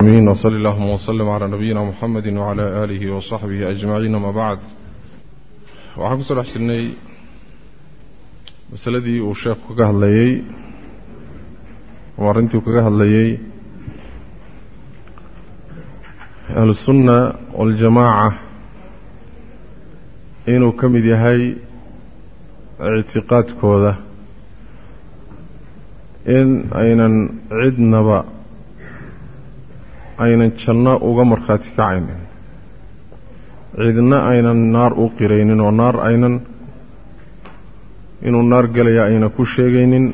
أمين وصل اللهم وسلم على نبينا محمد وعلى آله وصحبه أجمعين ما بعد. وحكو صلح سرني بسالدي وشيخ كهل لي وارنتي كهل لي أهل السنة والجماعة إنو كم دي هاي اعتقاد كوذا إن أينا عدنا بأ. Aynan janno uga markhaati kacaynin. Cidna aynan naar u qiraynin oo naar aynan inuu naar gelaya aynan ku sheegaynin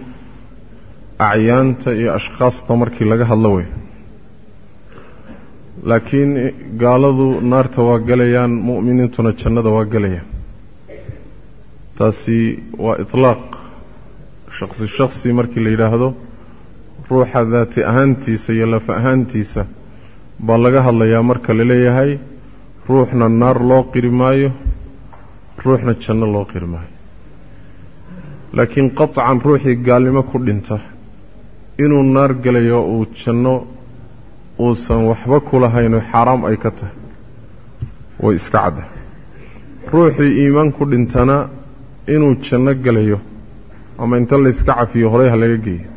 acyaanta iyo ashkhaasta markii laga hadlo wey laakiin gaaladu naarta waa gelayaan mu'miniintuna jannada waa gelayaan. Taasi waa itlaaq. Shaksi shaksi markii la yidhaahdo ruuxa daati ahaantiisa iyo laf ahaantiisa baa laga hadlayaa marka la leeyahay ruuxna naar loo qiri maayo ruuxna janno loo qiri maayo. Laakiin qaطcan ruuxii gaalnimo ku dhinta inuu naar gelayo uu janno uusan waxba ku lahaynoo xaaraam ay ka tahay way iska cadda. Ruuxii iimaan ku dhintana inuu janno gelayo ama inta layska cafiyo horey ha laga geeyo.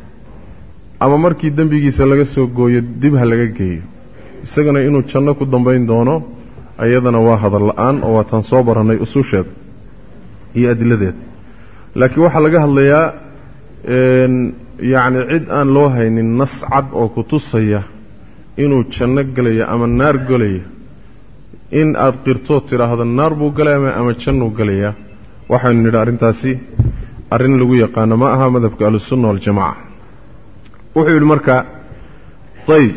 Ama markii dembigiisa laga soo gooyo dib ha laga geeyo isagana inuu janno ku dambayn doono ayadana waa hadal la'aan oo waataan soo barannay ususheeda iyo adiladeeda laakiin waxaa laga hadlayaa yacni cid aan loo haynin nas cad oo ku tusaya inuu janno gelayo ama naar gelaya in aada qirtood tidhaahdo naar buu galaya ama jannuu gelayaa waxaynu nidhi arrintaasi arrin lagu yaqaano ma aha madhabka ahlusunna waljamaca wuxuu yidhi marka ayb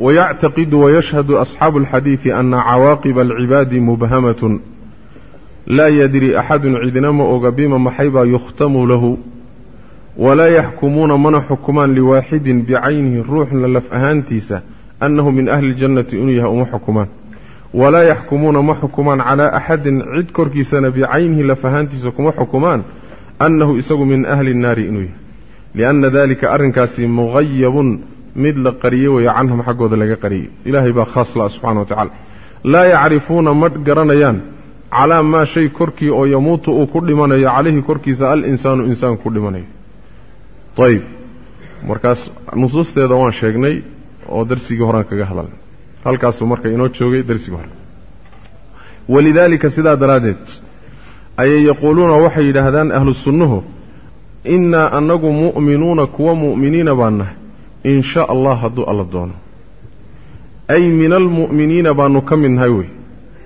wayactaqidu wayashhadu asxaabu alxadiidi ana cawaaqiba alcibaadi mubhamatun laa yadri axadun cidina ma oga bima maxaybaa yukhtamu lahu walaa yaxkumuuna mana xukumaan liwaaxidin bicaynihi ruuxna laf ahaantiisa annahu min ahli ljannati inuu yahay uma xukumaan walaa yaxkumuuna ma xukumaan calaa axadin cid korkiisana bicaynihi laf ahaantiisa kuma xukumaan annahu isagu min ahli nnaari inuu yahay mid la qariye weeye canhum xaggooda laga qariyey ilaahay baa khaas la subxana wa tacaala. Laa yacrifuuna ma garanayaan calaa maa shay korkii oo yamuutu uu ku dhimanayo calayhi korkiisa al-insaanu insaanku ku dhimanayo ayb markaas nusuusteeda waan sheegnay oo darsigii horaan kaga hadalnay. Halkaasuu marka inoo joogay darsigii hore. Walidaalika sidaa daraaddeed ayay yaquuluuna waxay yidhaahdaan ahlu sunnuhu innaa annagu mu'minuuna kuwa mu'miniina baan nahay in shaa allah hadduu alla doono. Ay min almu'miniina baanu ka mid nahay wey.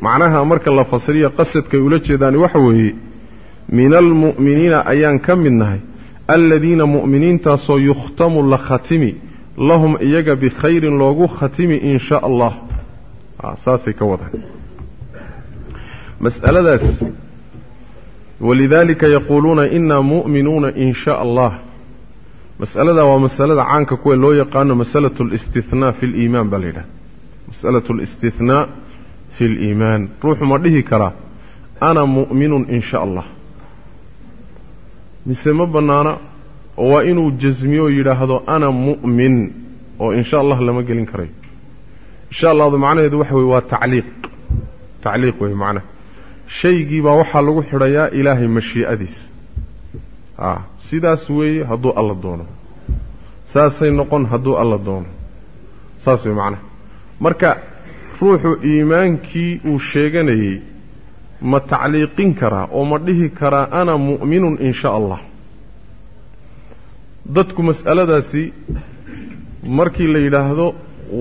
Macnaha marka la fasiriya qasadkay ula jeedaani waxa weeye min almu'miniina ayaan ka mid nahay aladiina mu'miniintaasoo yukhtamu la khatimi lahum iyaga bikhayrin loogu khatimi in shaa allah saasay ka wadaan. Mas'aladaas walidaalika yaquuluuna inaa mu'minuuna in shaa allah mas'aladaa waa masalada caanka kuwa loo yaqaano masalatu alistihnaa fi liimaan baa la yidhaha. Masalatu alistihnaa fi liimaan ruuxu ma dhihi karaa ana mu'minun in shaa allah. Mise ma bannaana oo waa inuu jasmiyo oo yidhaahdo ana mu'min oo in sha allah lama gelin karayo insha allahdu macnaheedu waxa weye waa tacliiq. Tacliiq wey macnaha. Shaygii baa waxaa lagu xidhayaa ilaahay mashii'adiisa sidaas weeye hadduu alla doono. Saasay noqon hadduu alla doono. Saas wey macnaha marka ruuxu iimaankii uu sheeganayey ma tacliiqin karaa oo ma dhihi karaa ana mu'minun in shaa allah. Dadku mas'aladaasi markii la yidhaahdo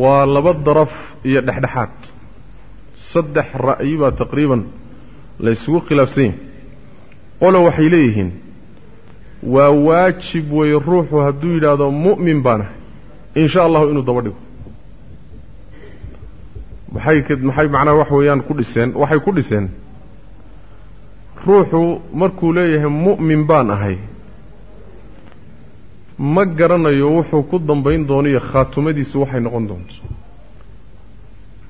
waa laba daraf iyo dhexdhexaad. Saddex ra'yi baa taqriiban la ysugu khilaafsan yahay. Qole waxay leeyihiin waa waajib weeye ruuxu hadduu yidhaahdo mu'min baanahay in sha allahu inuu daba dhigo. Maxay maxay macnaha wax weeyaan ku dhiseen? Waxay ku dhiseen ruuxu markuu leeyahay mu'min baan ahay ma garanayo wuxuu ku dambayn doono khaatumadiisu waxay noqon doonto.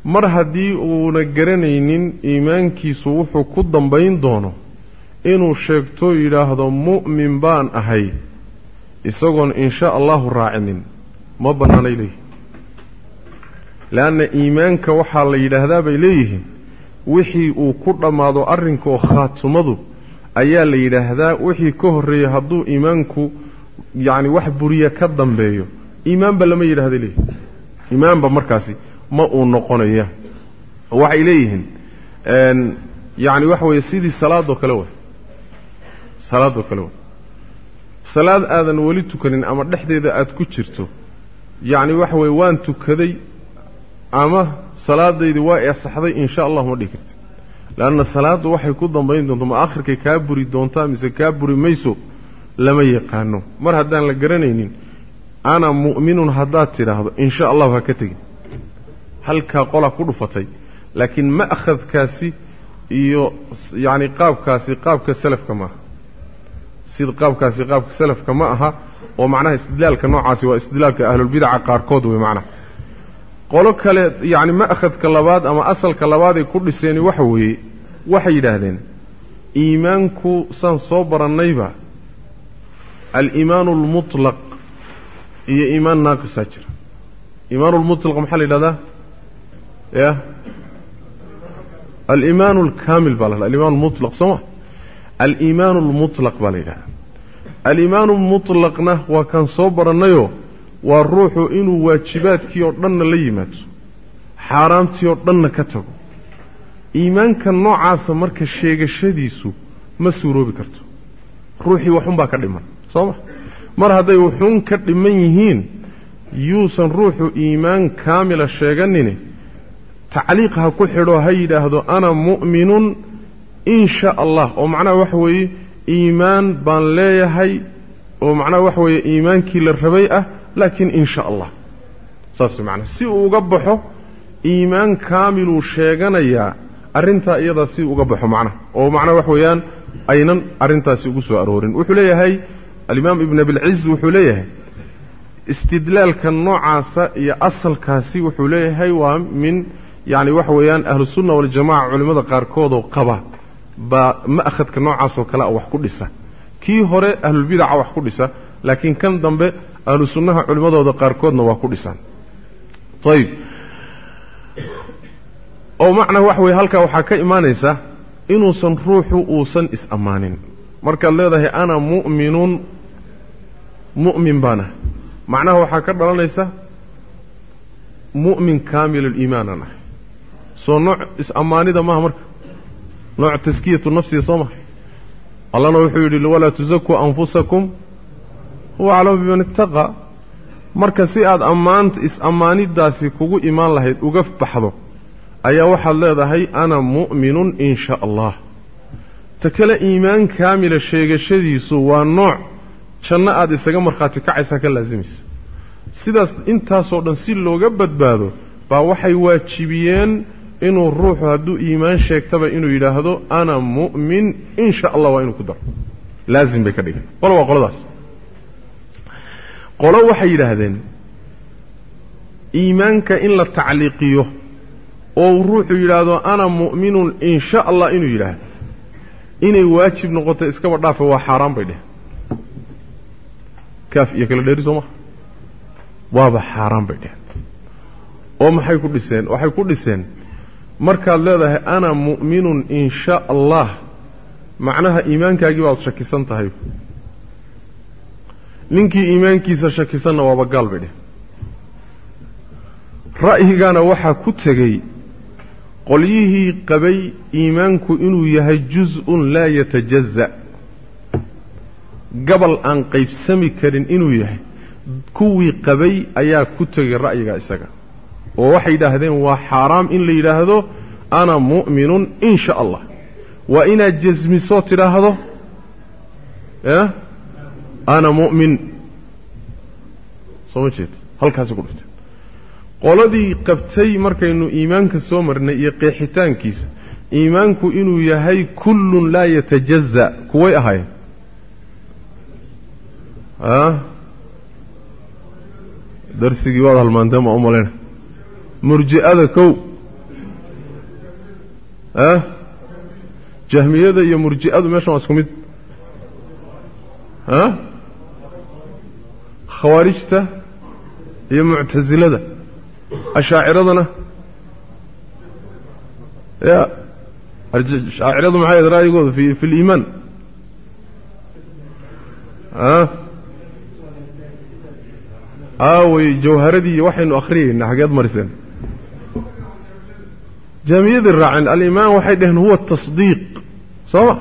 Mar haddii uuna garanaynin iimaankiisu wuxuu ku dambayn doono inuu sheegto yidhaahdo mu'min baan ahay isagoon insha allahu raacinin. Ma bannaanay leeyihi leanna iimaanka waxaa la yidhaahdaa bay leeyihiin wixii uu ku dhammaado arrinkaoo khaatumadu ayaa la yidhaahdaa wixii ka horreeya hadduu iimaanku yacni wax buriya ka dambeeyo. Iimaanba lama yidhahda leeyihiin iimaanba markaasi ma uu noqonaya waxay leeyihiin yacni waxa weeye sidii salaadoo kale way salaadoo kale way salaad aadan weli tukanin ama dhexdeeda aad ku jirto yacni waxa weeye waan tukaday ama salaadaydii waa eesaxday insha allah ma dhihi karti leanna salaaddu waxay ku dambayn doonto ma akhirkay kaa buri doontaa mise kaa buri mayso lama yaqaano. Mar haddaan la garanaynin ana mu'minun haddaad tidhaahdo insha allahu ha ka tegin. Halkaa qolaa ku dhufatay laakiin ma'khadkaasi iyo yacni qaabkaasi qaabka salafka ma aha sida qaabkaasi qaabka salafka ma aha oo macnaha istidlaalka noocaasi waa istidlaalka ahlulbidaca qaarkood wey macnaha. Qolo kale yacni ma'khadka labaad ama asalka labaaday ku dhiseeni waxa weeye waxay yidhaahdeen iimaanku saan soo barannayba aliimaanu almutlaq iyo iimaan naaqisaa jira. Iimaanu lmutlaq maxaa la yidhahdaa? Ya? Aliimaanu alkaamil baa la hahda aliimaan almutlaq soo ma الإيمان المطلق بالله الإيمان المطلق نهو كان صبر نيو والروح إنو واجبات كي يردن ليمت. حرام تي يردن كتب إيمان كان نوع عاصمر كشيغ الشديسو مسورو بكرتو. روحي وحن باكر إيمان صباح مرها دي وحن كرد منيهين يوسن روح إيمان كامل الشيغنين تعليقها كحرو هيدا هدو أنا مؤمنون in sha allah oo macnaha waxa weeye iimaan baan leeyahay oo macnaha waxa weeye iimaankii la rabay ah laakiin in sha allah saas macnaa si uu uga baxo iimaan kaamiluu sheeganayaa arrintaa iyadaa si uga baxo macnaha. Oo macnaha wax weeyaan aynan arrintaasi ugu soo aroorin. Wuxuu leeyahay alimaam ibn abilciz wuxuu leeyahay istidlaalka noocaasa iyo asalkaasi wuxuu leeyahay waa min yacni waxa weeyaan ahlusunna waljamaca culimmada qaarkoodoo qaba baa ma'khadka noocaasoo kale a wax ku dhisa. Kii hore ahlulbidaca wax ku dhisa laakiin kan dambe ahlu sunnaha culimmadooda qaarkoodna waa ku dhisaan ayib oo macnaa waxa weye halkaa waxaa ka imaanaysa inuusan ruuxu uusan is-ammaanin markaad leedahay ana mu'minun mu'min baana. Macnaha waxaa ka dhalanaysa mu'min kaamil aliimaanaan ahay soo nooc is-ammaanida maaha marka nooc taskiyatu nafsiga soo maha allana wuxuu yidhi walaa tusakuu anfusakum. Huwa aclamu biman ittaqaa marka si aad ammaanta is-ammaanidaasi kugu imaan lahayd uga baxdo ayaa waxaad leedahay ana mu'minun in sha allah. Ta kale iimaan kaamila sheegashadiisu waa nooc janno aad isaga markhaati kacaysaa ka laasimaysa sidaas intaasoo dhan si looga badbaado baa waxay waajibiyeen inuu ruuxu hadduu iimaan sheegtaba inuu yidhaahdo ana mu'min in sha allah waa inuu ku daro laazim bay ka dhigeen. Qolo waa qoladaas. Qolo waxay yidhaahdeen iimaanka in la tacliiqiyo oo ruuxu yidhaahdo ana mu'minun in sha allah inuu yidhaahdo inay waajib noqoto iskaba dhaafa waa xaaraan bay dheh kaaf iyo kala dheeri soo maha waaba xaaraan bay dheh oo maxay ku dhiseen? Waxay ku dhiseen markaad leedahay ana mu'minun in sha allah. Macnaha iimaankaagii baad shakisan tahay. Ninkii iimaankiisa shakisanna waaba gaal bay dheh ra'yigaana waxaa ku tegey qolyihii qabay iimaanku inuu yahay juz-un laa yatajaza gabal aan qaybsami karin inuu yahay kuwii qabay ayaa ku tegay ra'yiga isaga oo waxay yidhaahdeen waa xaaraam in la yidhaahdo ana mu'minun in sha allah. Waa inaad jasmisoo tidhaahdo eh ana mu'min. Soo ma jeed? Halkaasi ku dhifteen qoladii qabtay markaynu iimaanka soo marnay iyo qeexitaankiisa iimaanku inuu yahay kullun laa yatajaza kuway ahaayeen. Darsigii waad halmaanteen baa u malayna مرجئة كو ها جهمية ذا يا مرجئة ما شو اسكم ها خوارجته يا معتزلة ذا أشاعر يا أشاعر معايا هاي يقول في في الإيمان ها آوي جوهردي وحي أخرين حاجات مرسين جميع الرعن. الإيمان وحيد إن هو التصديق صح؟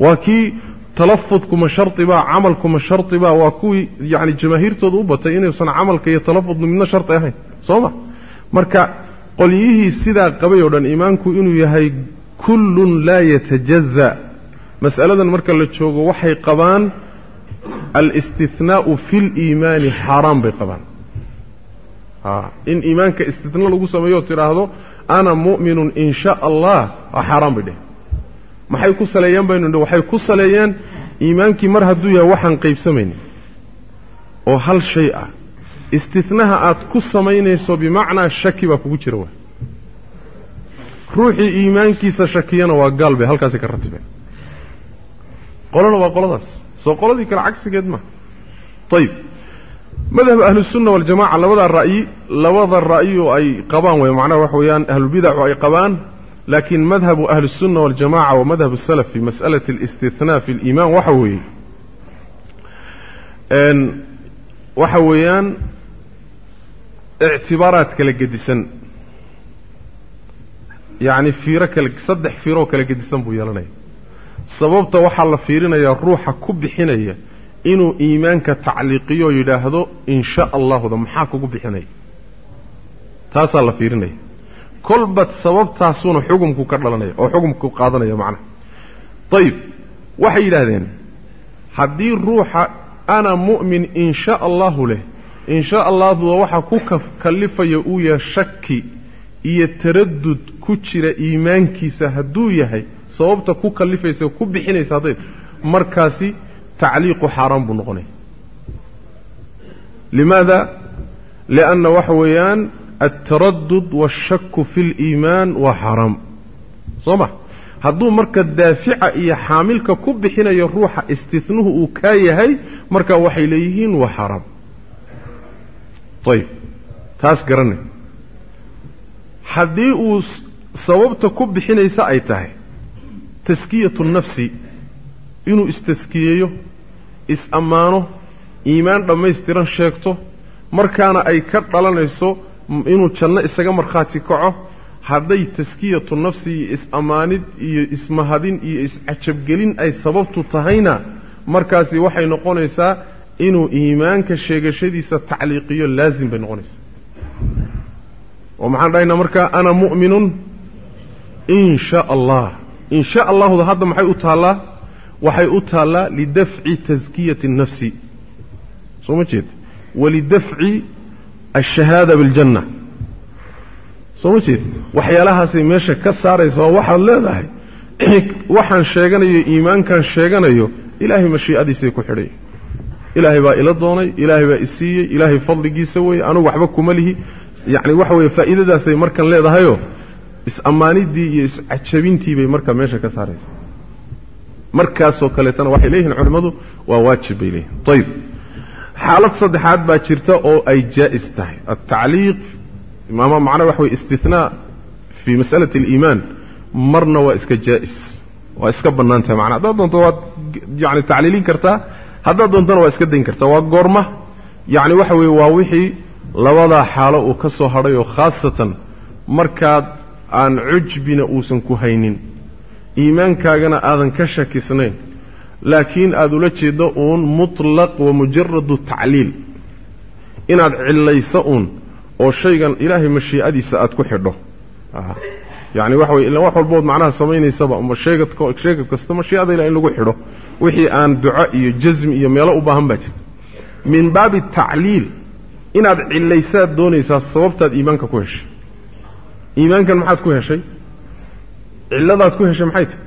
وكي تلفظكم الشرط با عملكم الشرط با وكو يعني الجماهير تضبط إنه عمل كي يتلفظ من الشرط يحي صح؟ مركا قل يهي سيدا قبي ودن إيمانك إنه يهي كل لا يتجزى مسألة مركا لتشوغ وحي قبان الاستثناء في الإيمان حرام بقبان. ها. إن إيمانك استثناء لغو سميوتي راهدو ana mu'minun in sha allah. Waa xaaraan bay dheh maxay ku saleeyeen baynu nidhi waxay ku saleeyeen? Iimaankii mar hadduu yahay waxaan qaybsamaynin oo hal shay ah istinaha aad ku samaynayso bimacnaa shaki baa kugu jira waay. Ruuxii iimaankiisa shakiyana waa gaal bay halkaasi ka ratibeen. Qolona waa qoladaas. Soo qoladii kale cagsigeed ma. Ayib madhab ahlusunna waljamaca labadaa ra'yi labada ra'yi oo ay qabaan way macnaha waxa weeyaan ahlubidacu ay qabaan laakiin madhabu ahlisunna waljamaca wa madhab salaf fi mas'alati alistithnaa fi aliimaan waxa weeye. Waxa weeyaan ictibaaraad kala gedisan. Yacni fiiro kale saddex fiiroo kala gedisan buu yeelanaya. Sababta waxaa la fiirinayaa ruuxa ku bixinaya inuu iimaanka tacliiqiyo yidhaahdo in sha allahuda maxaa kugu bixinaya taasaa la fiirinaya. Kolbad sababtaasuuna xukumku ka dhalanaya oo xukumku qaadanaya macnaha ayib waxay yidhaahdeen haddii ruuxa ana mu'min in sha allahu leh in sha allahduda waxa ku kallifaya uu yahay shaki iyo taradud ku jira iimaankiisa hadduu yahay sababta ku kallifaysa ku bixinaysa hadday markaasi tacliiqu xaaraan buu noqonaya limaada lianna waxa weeyaan altaradud waashaku fi liimaan waa xaaraam soo ma hadduu marka daafica iyo xaamilka ku bixinayo ruuxa istihnuhu uu kaa yahay marka waxay leeyihiin waa xaaraam ayib taas garanay haddii uu sababta ku bixinaysa ay tahay taskiyatu nafsi inuu istaskiyeeyo is-ammaano iimaan dhammaystiran sheegto markaana ay ka dhalanayso inuu janno isaga markhaati kaco hadday taskiyatu nafsi iyo is-ammaanid iyo ismahadin iyo is-cajabgelin ay sababtu tahayna markaasi waxay noqonaysaa inuu iimaanka sheegashadiisa tacliiqiyo laazim bay noqonaysaa. Oo maxaan dhahaynaa markaa ana mu'minun in sha allah. In sha allahuda hadda maxay u taallaa waxay u taallaa lidafci taskiyati الnafsi soo ma jeed walidafci alshahaada biاljanna soo ma jeed waxyaalahaasay meesha ka saaraysa oo waxaad leedahay waxaan sheeganayo iimaankaan sheeganayo ilaahay mashii'adiisay ku xidhay ilaahay baa ila doonay ilaahay baa isiiyey ilaahay fadligiisa weeye anugu waxba kuma lihi yacni waxa weeye faa'iidadaasay markan leedahayoo is-ammaaniddii iyo is-cajabintii bay marka meesha ka saaraysaa markaasoo kaleetana waxay leeyihiin culimmadu waa waajib bay leeyihiin ayib xaalad saddexaad baa jirta oo ay jaa'is tahay. Altacliiq ama macnaha waxa weye istinaa fii mas'alati aliimaan marna waa iska jaa'is waa iska bannaan tahay macnaa haddaad doonto waad yani tacliilin kartaa haddaad doontona waa iska dayn kartaa. Waa goorma. Yacni waxa weeye waa wixii labadaa xaalo uu ka soo hadhay oo khaasatan markaad aan cujbina uusan ku haynin iimaankaagana aadan ka shakisnayn. Laakiin aada ula jeeddo uun mutlaq wa mujaradu tacliil. Inaad cillayso uun oo shaygan ilaahay mashii'adiisa aad ku xidho. Yacni waxa weye illa wax walbood macnaha samaynaysaba uma sheegad sheegad kasta mashii'ada ilah in lagu xidho. Wixii aan duco iyo jasmi iyo meelo u baahan baa jirta. Min baabi tacliil inaad cillaysaad doonaysaa sababtaad iimaanka ku heshay. Iimaankan maxaad ku heshay cilladaad ku heshay maxay tahay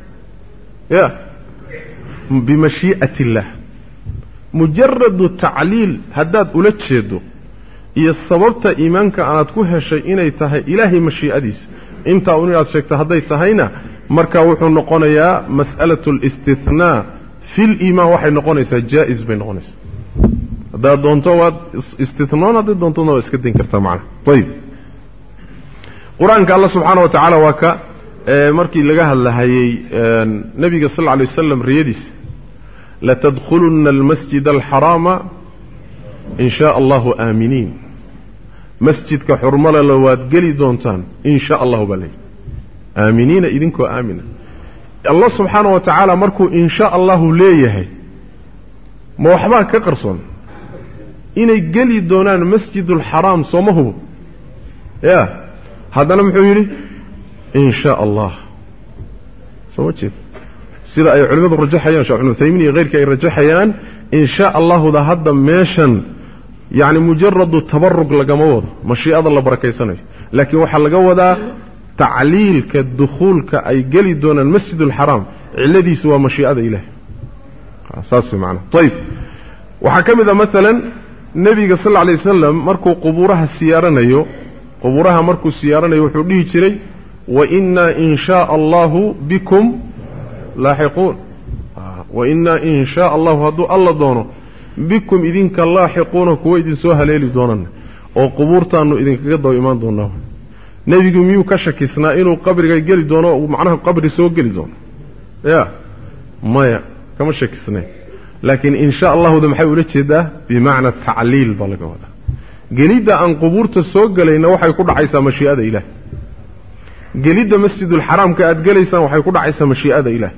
ya bimashii'ati illaah mujaradu tacliil haddaad ula jeedo iyo sababta iimaanka aanaad ku heshay inay tahay ilaahay mashii'adiisa intaa un inaad sheegto hadday tahayna marka wuxuu noqonayaa mas'alatu alistihnaa fi liimaan waxay noqonaysaa jaa'is bay noqonaysaa haddaad doonto waad istihnoon hadday doontona waad iska dayn kartaa macnaha ayib qur'aanka alla subxaana wa tacaala waa ka markii laga hadlahayey nebiga sal lla alay wasalam riyadiisa latadkhulunna almasjid alxaraama in shaa allahu aaminiin. Masjidka xurmalala waad geli doontaan in sha allahu baa leeyi aaminiina idinkoo aamina. Allah subxaana wa tacaala markuu in sha allahu leeyahay ma waxbaa ka qarsoon? Inay geli doonaan masjidulxaraam sooma hubo? Ya haddana muxuu yidhi in sha allah. Soo ma jeed sida ay culimmadu rajaxayaan ibnu uthaymiin iyo keyrka ay rajaxayaan in sha allahuda hadda meeshan yacni mujaradu tabarug lagama wado mashii'ada la barakaysanayo. Laakiin waxaa laga wadaa tacliilka dukhuulka ay geli doonaan masjid alxaraam cilladiisu waa mashii'ada ilaah saas way macanaha ayib waxaa ka mid a maalan nebiga sal alla alay wasalam markuu qubuuraha siyaaranayo qubuuraha markuu siyaaranayo wuxuu dhihi jiray innaa in shaa allahu bikum wa innaa in shaa allahu hadduu alla doono bikum idinka laaxiquuna kuwa idin soo haleeli doonana oo qubuurtaannu idinkaga daba imaan doonaa. Nebigu miyuu ka shakisnaa inuu qabriga geli doono macnaha qabri soo geli doono? Ya maya kama shakisnayn laakiin in sha allahuda maxay ula jeedaa? Bimacna tacliil baa laga wadaa. Gelidda aan qubuurta soo gelayna waxay ku dhacaysaa mashii'ada ilaah gelidda masjidulxaraamka aad gelaysaan waxay ku dhacaysaa mashii'ada ilaah.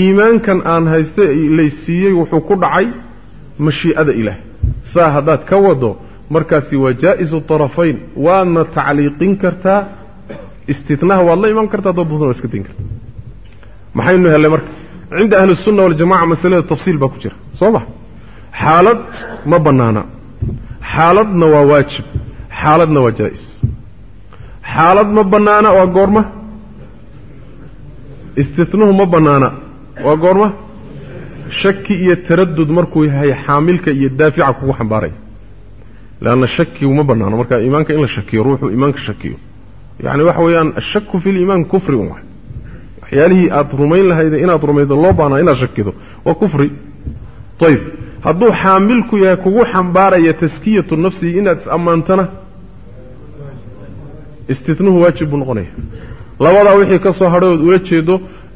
Iimaankan aan haysta laysiiyey wuxuu ku dhacay mashii'ada ilaah. Saa haddaad ka wado markaasi waa jaa'isu tarafayn waadna tacliiqin kartaa istitnaha waad la imaan kartaa dadbadna waa iska dayn kartaa. Maxaynu hellay marka? Cinda ahli الsunna waljamaca masalada tafsiil baa ku jira. Soo ma? Xaalad ma bannaana. Xaaladna waa waajib. Xaaladna waa jaa'is xaalad ma bannaana waa goorma? Istitnuhu ma bannaana waa goorma? Shaki iyo taradud markuu yahay xaamilka iyo daafica kugu xambaaraya. Leanna shakigu ma bannaano marka iimaanka in la shakiyo ruuxuu iimaanka shakiyo. Yacni waxa weeyaan ashaku fi liimaan kufri un waxyaalihii aad rumayn lahayda inaad rumaydo loo baanaa inaad shakido waa kufri. Ayib hadduu xaamilku yahay kugu xambaaraya taskiyatu nafsihi inaad is-ammaantana istitnuhu waajib buu noqonaya. Labadaa wixii ka soo hadhay ood ula jeedo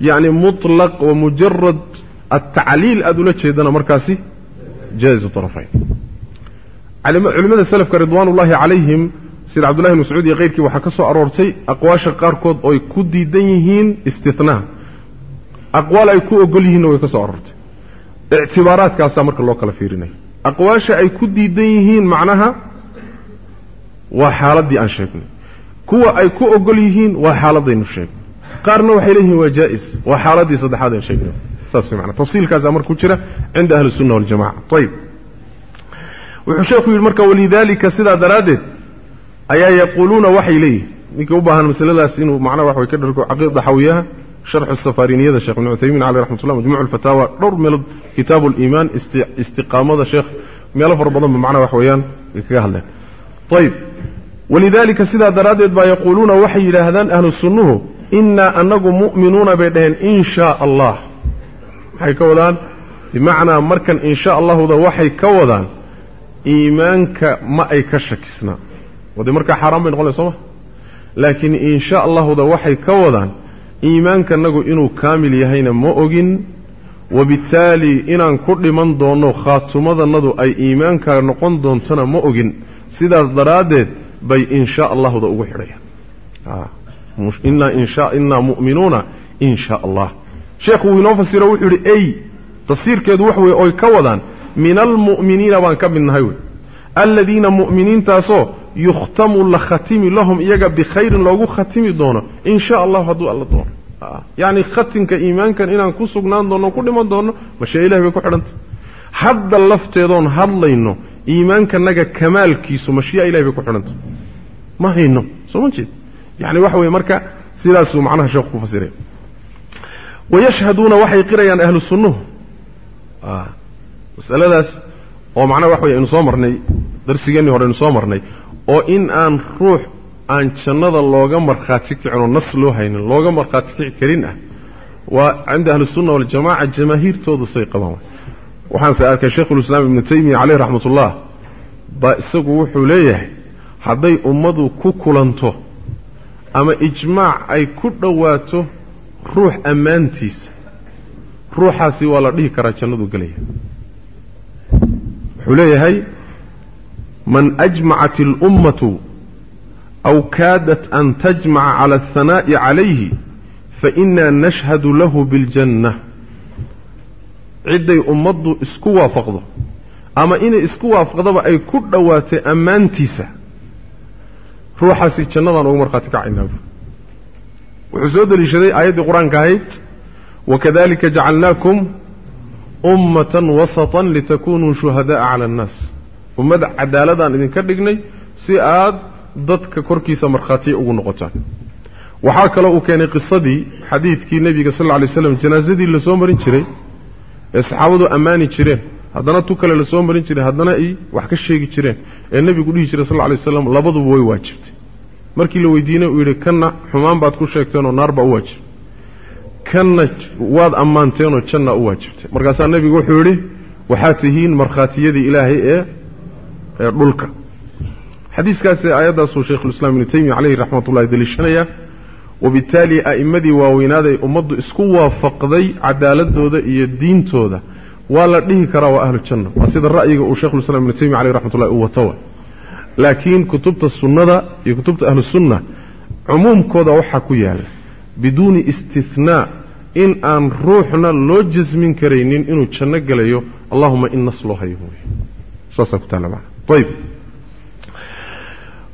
yacni mutlaq wa mujarad altacliil aada ula jeedana markaasi jaa'izu tarafayn culimmada selafka ridwaan calayhim sida cabdullahi bn mascuud iyo keyrkii waxaa ka soo aroortay aqwaasha qaarkood oy ku diidan yihiin istitnaa. Aqwaal ay ku ogol yihiinna way ka soo aroortay. Ictibaaraadkaasaa marka loo kala fiirinaya aqwaasha ay ku diidan yihiin macnaha waa xaaladdii aan sheegnay kuwa ay ku ogol yihiin waa xaaladaynu sheegnay qaarna waxay leeyihiin waa jaa'is waa xaaladdii saddexaad aan sheegnay saas way manaa tafsiilkaasaa marka ku jira cinda ahli الsunna waljamaca ayib wuxuu sheekhu yidhi marka walidaalika sidaa daraaddeed ayaa yaquuluuna waxay leeyihiin ninka u baahan masaladaas inuu macnaha wax way ka dhargo caqiid daxawiyaha sharxu safariniyada sheekh ibn cuthaymiin caleyh raxmat ullah majmuc alfataawa dhowr meelood kitaabu aliimaan istiqaamada sheekh meelo fara badan ba macnaha wax weeyaan ay kaga hadleen. Ayib walidaalika sidaa daraaddeed baa yaquuluuna waxay yidhaahdaan ahlu sunnuhu innaa anagu mu'minuuna bay dhaheen in shaa allah. Maxay ka wadaan bimacnaa markan in sha allahuda waxay ka wadaan iimaanka ma ay ka shakisnaa wade markaa xaaraan bay noqonay soo ma? Laakiin in sha allahuda waxay ka wadaan iimaankanagu inuu kaamil yahayna ma ogin wabittaali inaan ku dhiman doonno khaatumadannadu ay iimaanka noqon doontona ma ogin. Sidaas daraaddeed bay in sha allahuda ugu xidhayaan insha innaa mu'minuuna in sha allah sheekhu wuu inoo fasiro wuxuu yidhi ey tafsiirkeedu wax weeye oy ka wadaan min almu'miniina baan ka mid nahay wey aladiina mu'miniintaasoo yukhtamu la khatimi lahum iyaga bikhayrin loogu khatimi doono in sha allahu hadduu alla doono. Yacni khatimka iimaankan inaan ku sugnaan doonno ku dhiman doonno mashee ilahi bay ku xidhantay. Hadda lafteedoon hadlayno iimaankanaga kamaalkiisu mashii'a ilahi bay ku xidhantay ma hayno soo ma jeed. Yani waxa weye marka sidaasuu macnaha sheekhu ku fasiray. Wayashhaduuna waxay qirayaan ahlu sunnuhu. Masaladaas oo macnaha waxa wey aynu soo marnay darsigeennii hore aynu soo marnay oo in aan ruux aan jannada looga markhaati kicin oo nas loo haynin looga markhaati kici karin ah waa cinda ahlisunna waljamaca jamaahiirtoodu say qabaan waxaanse arkay shaekhulislaam ibnu taymiya caleyh raxmatullah baa isagu wuxuu leeyahay hadday ummadu ku kulanto ama ijmaac ay ku dhowaato ruux ammaantiisa ruuxaasi waa la dhihi karaa jannadu gelaya. Wuxuu leeyahay man ajmacat اlummatu aw kaadat an tajmaca cala alhanaa'i calayhi fainaa nashhadu lahu biاljanna cidday ummaddu isku waafaqdo ama inay isku waafaqdaba ay ku dhowaatay ammaantiisa ruuxaasi jannadaan ugu markhaati kacaynaa wuxuu soo deliishaday aayaddii qur'aanka ahayd wakadalika jacalnaakum ummatan wasatan litakunuu shuhada'a cala annaas. Ummad cadaaladaan idinka dhignay si aad dadka korkiisa markhaatiya ugu noqotaan. Waxaa kaloo uu keenay qisadii xadiidkii nebiga sal alla lay slam janaasadii la soo marin jiray ee saxaabadu ammaani jireen haddana tu kale la soo marin jiray haddana ay wax ka sheegi jireen ee nebigu dhihi jiray sal lla lay waslam labaduba way waajibtay. Markii la weydiinay uu yidhi kanna xumaan baad ku sheegteenoo naar baa u waajibtay kanna waad ammaanteenoo janna u waajibtay. Markaasaa nebigu wuxuu yidhi waxaad tihiin markhaatiyadii ilaahay ee ee dhulka. Xadiiskaasi aayaddaasuu shaykhulislaam ibnu taymiya caleyhi raxmat ullahi deliishanaya wabittaali a'immadii waaweynaad ay ummaddu isku waafaqday cadaaladooda iyo diintooda waa la dhihi karaa waa ahlu janna waa sida ra'yiga uu shekhulislam ibnu taymiya caleyh raxmatullahi u wato laakiin kutubta sunnada iyo kutubta ahlu sunna cumuumkooda waxaa ku yaalla biduuni istinaa in aan ruuxna loo jasmin karaynin inuu janno gelayo allahuma in nas loo hayo saasaa ku taalla macana ayib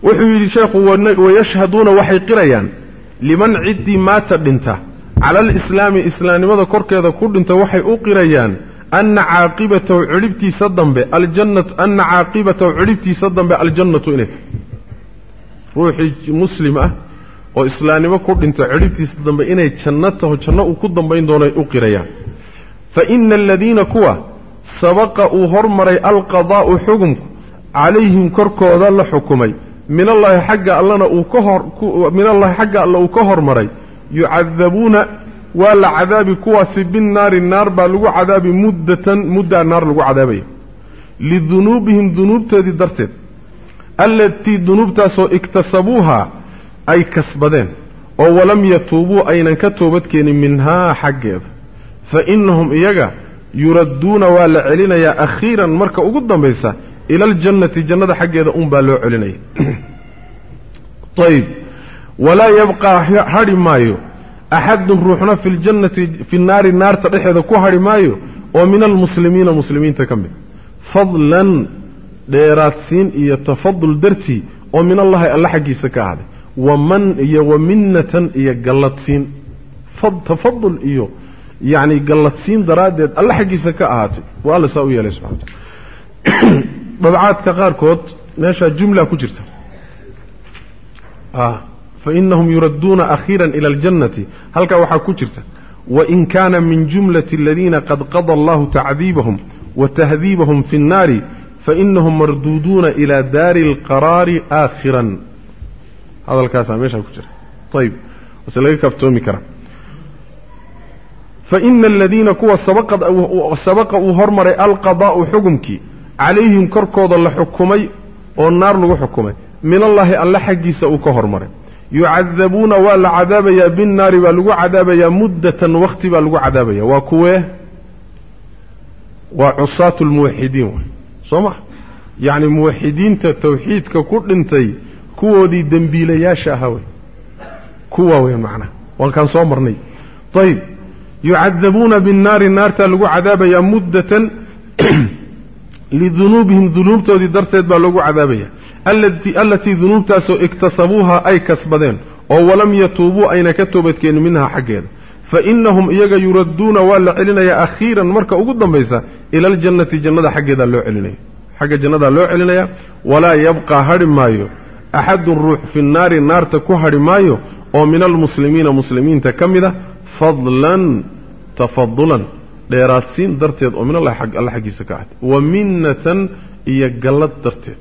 wuxuu yidhi sheekhu wayashhaduuna waxay qirayaan liman ciddii maata dhinta cala alislaami islaamnimada korkeeda ku dhinta waxay u qirayaan ana caaqibatahu cidhibtiisa dambe aljannatu ana caaqibatahu cidhibtiisa dambe aljannatu inay tahay. Ruuxii muslim ah oo islaamnimo ku dhinta cidhibtiisa dambe inay janno taho janno uu ku dambayn doono ay u qirayaan. Fa ina aladiina kuwa sabaqa uu hormaray alqadaa'u xukumku calayhim korkooda la xukumay min allaahi xagga allana uu ka hor min allaahi xagga alla uu ka hormaray yucadabuuna waa la cadaabi kuwaasi binnaari naar baa lagu cadaabi muddatan muddaa naar lagu cadaabaya. Lidunuubihim dunuubteedii darteed allatii dunuubtaasoo iktasabuuha ay kasbadeen oo walam yatuubuu aynan ka toobadkeenin minhaa xaggeeda. Fa innahum iyaga yuradduuna waa la celinayaa akhiiran marka ugu dambaysa ila aljannati jannada xaggeeda unbaa loo celinaya. Ayib walaa yabqaa hadhi maayo. Axadun ruuxna fi ljannati fi naari naarta dhexeeda ku hadhi maayo oo min almuslimiina muslimiinta ka mid. Fadlan dheeraadsiin iyo tafadul dartii oo min allahi alla xaggiisa ka ahday waman iyo wa minnatan iyo galladsiin tafadul iyo yacni galladsiin daraaddeed alla xaggiisa ka ahaatay waa alla saa u yeelay subxana dabcaadka qaarkood meeshaa jumla ku jirta. Fainahum yuradduuna akhiira ila aljannati. Halkaa waxaa ku jirta wain kaana min jumlati aladiina qad qada allahu tacdiibahum wa tahdiibahum fi اnnaari fainahum marduuduuna ila daari اlqaraari aakhiran. Hadalkaasaa meeshaa ku jira. Ayib wase laga kaaftoomi karaa faina aladiina kuwa sabaqa uu hormaray alqadaa'u xukumkii calayhim korkooda la xukumay oo naar lagu xukumay. Min allaahi alle xaggiisa uu ka hormaray. Yucadabuuna waa la cadaabayaa binnaari baa lagu cadaabayaa muddatan wakhti baa lagu cadaabaya waa kuwee waa cusaatu lmuwaxidiin soo ma? Yacni muwaxidiinta tawxiidka ku dhintay kuwoodii dembiilayaasha ahaa wey kuwaa weyn macnaha waan kaan soo marnay. Ayib yucadabuuna binnaari naartaa lagu cadaabayaa muddatan lidunuubihim dunuubtoodii darteed baa loogu cadaabaya. allatii dunuubtaasoo iktasabuuha ay kasbadeen oo walam yatuubuu ayna ka toobadkeenin minhaa xaggeeda fa innahum iyaga yuradduuna waa la celinayaa akhiiran marka ugu dambaysa ila aljannati jannada xaggeedaa loo celinaya xagga jannadaa loo celinaya walaa yabqaa hadhi maayo axadun ruux fi nnaari naarta ku hadhi maayo oo min almuslimiina muslimiinta ka mid a fadlan tafadulan dheeraadsiin darteed oo min allahi alla xaggiisa ka ahad wa minnatan iyo gallad darteed.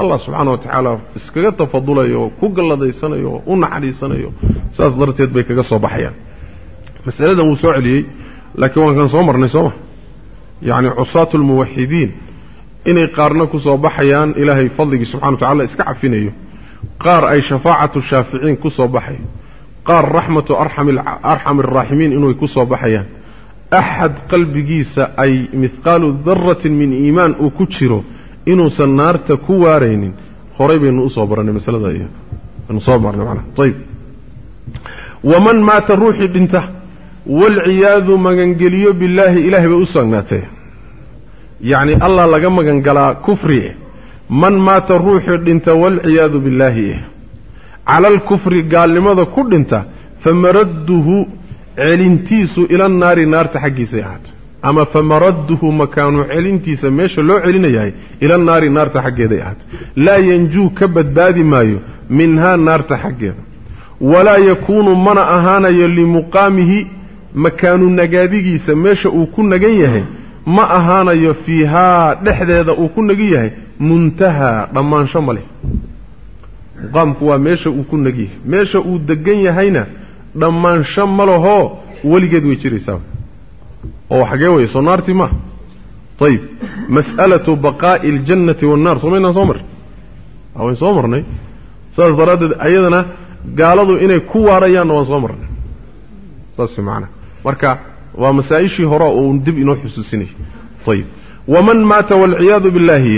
Allah subxaana wa tacaala iskaga tafadulayo ku galladaysanayo oo u naxariisanayo saas darteed bay kaga soo baxayaan. Masaladan wuu soo celiyey laakiin waan kan soo marnay soo ma? Yacni cusaatu lmuwaxidiin inay qaarna ku soo baxayaan ilaahay fadligii subxana wa tacala iska cafinayo. Qaar ay shafaacatu shaaficiin ku soo baxay. Qaar raxmatu arxami araaximiin inay ku soo baxayaan axad qalbigiisa ay mihqaalu daratin min iimaan uu ku jiro inuusan naarta ku waaraynin horay baynu u soo barannay masalada iyada baynu soo marnay macnaha ayib waman maata ruuxii dhinta waalciyaadu magangeliyo billaahi ilaahay bay u sugnaatee yacni allah laga magangalaa kufri man maata ruuxii dhinta waalciyaadu billaahi cala alkufri gaalnimada ku dhinta famaradduhu celintiisu ila naari naarta xaggiisay ahaatay. Ama famaradduhu makaanu celintiisa meesha loo celinayahay ila naari naarta xaggeeday ahaatay. Laa yanjuu ka badbaadi maayo minhaa naarta xaggeeda. Walaa yakuunu mana ahaanayo limuqaamihi makaanu nagaadigiisa meesha uu ku nagan yahay ma ahaanayo fiihaa dhexdeeda uu ku nagan yahay muntahaa dhammaansho ma leh. Muqaamku waa meesha uu ku nag yahay. Meesha uu degan yahayna dhammaansho ma lahoo weligeed way jiraysaa oo xagee weye soo naartii maaha ayib mas'alatu baqaa'i aljannati waannar soo maynaan soo marnay? Wayn soo marnay. Saas daraaddeed ayadana gaaladu inay ku waarayaanna waan soo marnay. Saas macanaa marka waa masaa-ishii hore oo dib inoo xusuusinaya ayib waman maata waalciyaadu billaahi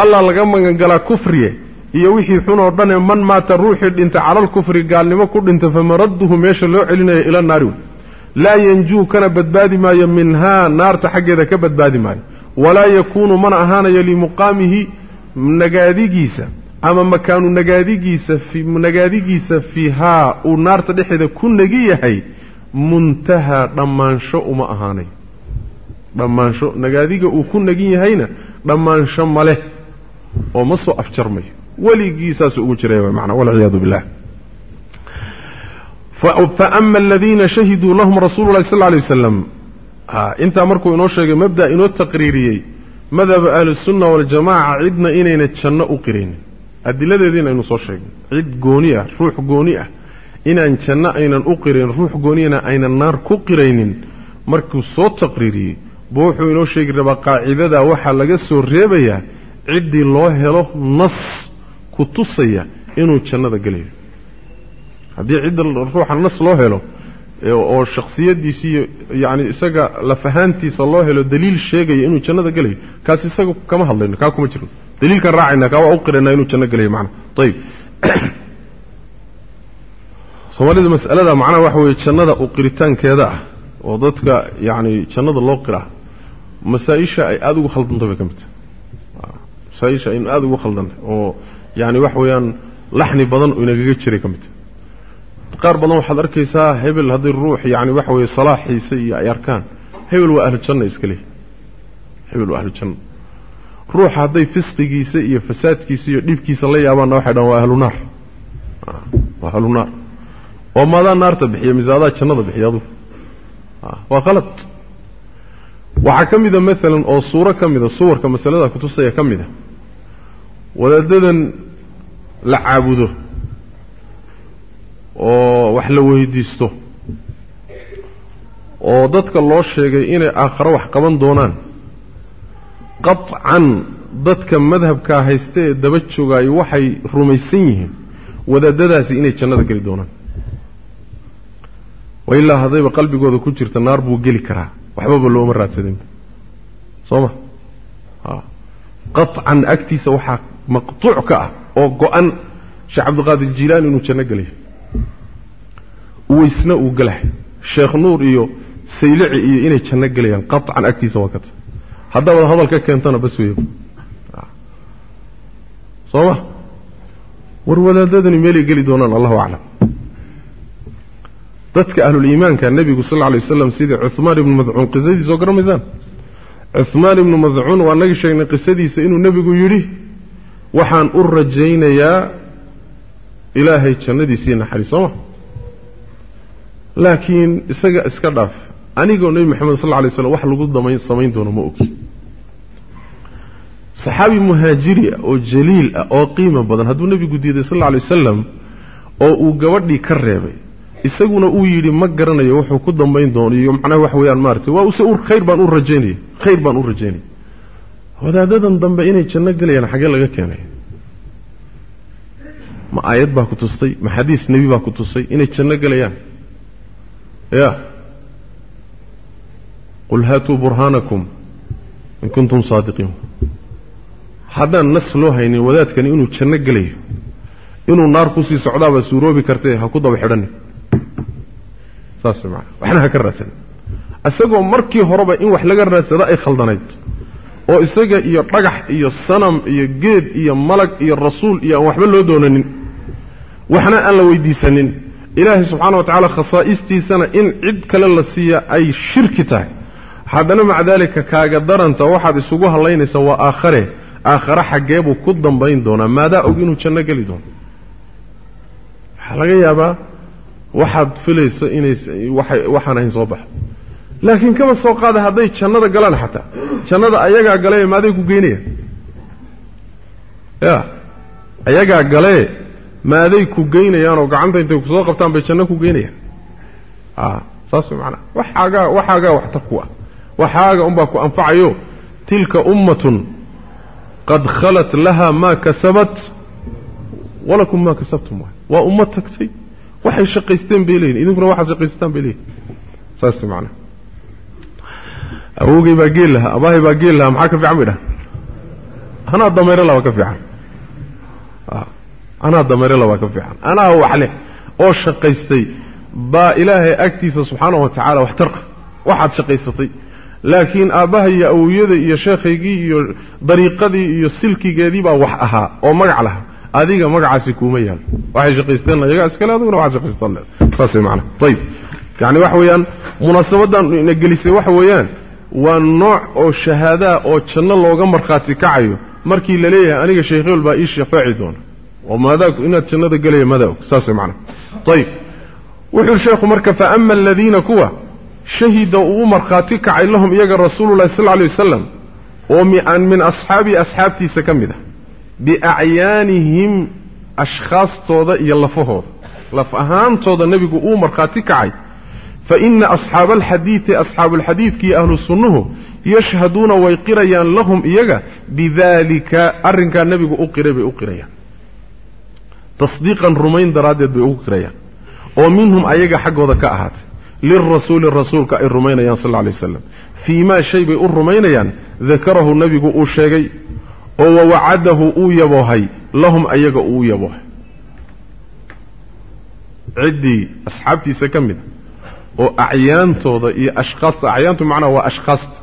allah laga magangalaa kufriye iyo wixii xun oo dhanee man maata ruuxii dhinta calalkufri gaalnimo ku dhinta famaradduhu meesha loo celinayo ila naari laa yanjuu kana badbaadi maayo minhaa naarta xaggeeda ka badbaadi maayo. Walaa yakuunu mana ahaanayo limuqaamihi nagaadigiisa ama makaanu nagaadigiisa nagaadigiisa fiihaa uu naarta dhexeeda ku nagi yahay muntahaa dhammaansho uma ahaanayo. Dhammaansho nagaadiga uu ku nagin yahayna dhammaansho ma leh oo ma soo afjarmayo weligii saasuu ugu jiraya mana walciyaadu billah. Faama aladiina shahiduu lahum rasuulu lahi sal lla alay wasalam intaa markuu inoo sheegay mabda inoo taqriiriyey madhaba ahlisunna waljamaca cidna inayna janno u qiraynin adiladeediina aynu soo sheegnay cid gooni ah ruux gooni ah inaan janno aynan u qirayn ruux gooniyana aynan naar ku qiraynin markuu soo taqriiriyey buu wuxuu inoo sheegi rabaa qaacidadaa waxaa laga soo reebayaa ciddii loo helo nas ku tusaya inuu jannada gelayo. Haddii cidda ruuxa nas loo helo oo shakhsiyaddiisiiyo yacni isaga lafahaantiisa loo helo daliil sheegaya inuu jannada gelayo kaas isaga kama hadlayno kaa kuma jirno. Daliilkaan raacayna kaa waa u qiraynaa inuu janno gelayo macana ayib soomaalida mas'alada macnaha waxa weeye jannada u qiritaankeeda ah oo dadka yacni jannada loo qiraa masaa-isha ay aada ugu khaldantay bay ka mid tahay. Masaa-isha aynu aada ugu khaldannay oo yacni waxa weeyaan laxni badan oo inagaga jiray ka mid. Qaar badan waxaad arkaysaa hebel haddii ruux yacni waxa weeye salaaxiisa iyo ay arkaan hebel waa ahlu janna iska leehy hebel waa ahlu janna. Ruuxa hadday fisqigiisa iyo fasaadkiisa iyo dhibkiisa la yaabaanna waxay dhahan waa ahlu naar. Waa ahlu naar. Oo maadaa naarta bixiya mise adaa jannada bixiya adugu waa khalad. Waxaa ka mida maalan oo suuro ka mida suwarka masalada kutusaya ka mid a wadaadadan la caabudo oo wax la weydiisto oo dadka loo sheegay inay aakharo wax qaban doonaan. Qatcan dadka madhabkaa haysta ee daba joogaayo waxay rumaysan yihiin wadaadadaasi inay jannada geli doonaan. Wa ilaa haddayba qalbigooda ku jirta naar buu geli karaa waxbaba looma raadsadinba soo ma a qaطcan agtiisa waxaa maqtuuc ka ah oo go-an sheekh cabdiqaadir jiilaani inuu janno gelaya uweysna uu gelahay sheekh nuur iyo saylici iyo inay janno gelayaan qaطcan agtiisa waa ka ta haddabaad hadal ka keentana bas weya soo ma? War wadaadadani meelay geli doonaan allahu aclam. Dadka ahluliimaanka nebigu sal lla lay waslam cuhmaan ibnu madcuun qisadiisa oo garamaysaan. Cuhmaan ibnu madcuun waa nagi sheegnay qisadiisa inuu nebigu yidhi waxaan u rajaynayaa ilaahay jannadiisii naxariis sooma laakiin isaga iska dhaaf. Anigoo nebi moxamed sal lla lay slam wax lagu damayn samayn doono ma ogi. Saxaabi muhaajiri ah oo jaliil ah oo qiimo badan hadduu nebigu diiday sal alla lay wasalam oo uu gabadhii ka reebay isaguna uu yidhi ma garanayo wuxuu ku dambayn doono. Iyo macnaha wax weeyaan maaragtay waa use khayr baan u rajaynaya khayr baan u rajaynaya wadaadadan dambe inay janno gelayaan xaggee laga keenay. Ma aayad baa ku tustay ma xadiis nebi baa ku tusay inay janno gelayaan ya. Qul haatuu burhaanakum in kuntum saadiqiin. Haddaan nas loo haynin wadaadkani inuu janno gelayo inuu naar ku sii socdaaba suuroobi kartee ha ku daba xidhanin. Saas macanaa waxna ha ka raadsanin isagoo markii horeba in wax laga raadsado ay khaldanayd oo isaga iyo dhagax iyo sanam iyo geed iyo malag iyo rasuul iyo aan waxba loo doonanin. Waxna aan la weydiisanin. Ilaahay subxaana wa tacaala khasaa'istiisana in cid kale la siiya ay shirki tahay. Haddana maca daalika kaaga daranta waxaad isugu hallaynaysaa waa aakhare. Aakhare xaggee buu ku dambayn doonaa. Maadaa og inuu janno geli doono. Waxaa laga yaabaa waxaad filayso inay waxaan ahayn soo baxo laakiin kaba soo qaada hadday jannada galaan xataa. Jannada ayagaa galee maaday ku geynayaan ya ayagaa galee maaday ku geynayaan oo gacanta intay ku soo qabtaan bay janno ku geynayaan a saas way macanaa waxaagaa waxaagaa waxtar ku ah. Waxaaga unbaa ku anfacayo tilka ummatun qad khalat laha maa kasabat walakum maa kasabtum. Waay waa ummad tagtay. Waxay shaqaysteen bay leeyihiin idinkuna waxaad shaqaysataan bay leeyihiin saas way macnaa awogay baa geel lahaa abaahay baa geel lahaa maxaa ka fiican bay dhaha anaa damayre labaa ka fiican. Anaa damayre labaa ka fiican. Anaa wax leh oo shaqaystay baa ilaahay agtiisa subxaanahu wa tacaala waxtarqa waxaad shaqaysatay. Laakiin aabbaha iyo awowyada iyo sheekhaygii iyo dariiqadii iyo silkigeedii baa wax ahaa oo magac lahaa. Adiga magacaasi kuuma yaalo waxay shaqaysteen iyagaa iskale adiguna waxaad shaqaystaan leeda saas way macnaa ayib yacni waxa weeyaan munaasabadan ina gelisay waxa weeyaan waa nooc oo shahaadaa oo janno looga markhaati kacayo. Markii la leeyahay aniga sheekhyol baa ii shafaaci doona. Oo maadaa inaad jannada gelaya madaa og. Saas macnaa ayib wuxuu sheekhu marka fa ama aladiina kuwa shahida uu markhaati kacay lahum iyaga rasuululahi sal alay wasalam oo min asxaabii asxaabtiisa ka mid ah biacyaanihim ashkhaastooda iyo lafahooda. Laf ahaantooda nebigu uu markhaati kacay fa ina asxaaba alxadiidi asxaabualxadiidkii ahlu sunnuhu yashhaduuna way qirayaan lahum iyaga bidaalika arrinkaa nebigu u qiray bay u qirayaan tasdiiqan rumayn daraaddeed bay ugu qirayaan oo minhum ayaga xaggooda ka ahaatay lilrasuuli rasuulka ay rumaynayaan sal lla alay waslam fii maa shay bay u rumaynayaan dakarahu nebigu uu sheegay oo wawacadahu uu yaboohay lahum ayaga uu yaboohay ciddii asxaabtiisa ka mid a oo acyaantooda iyo ashkhaasta acyaantu macnaha waa ashkhaasta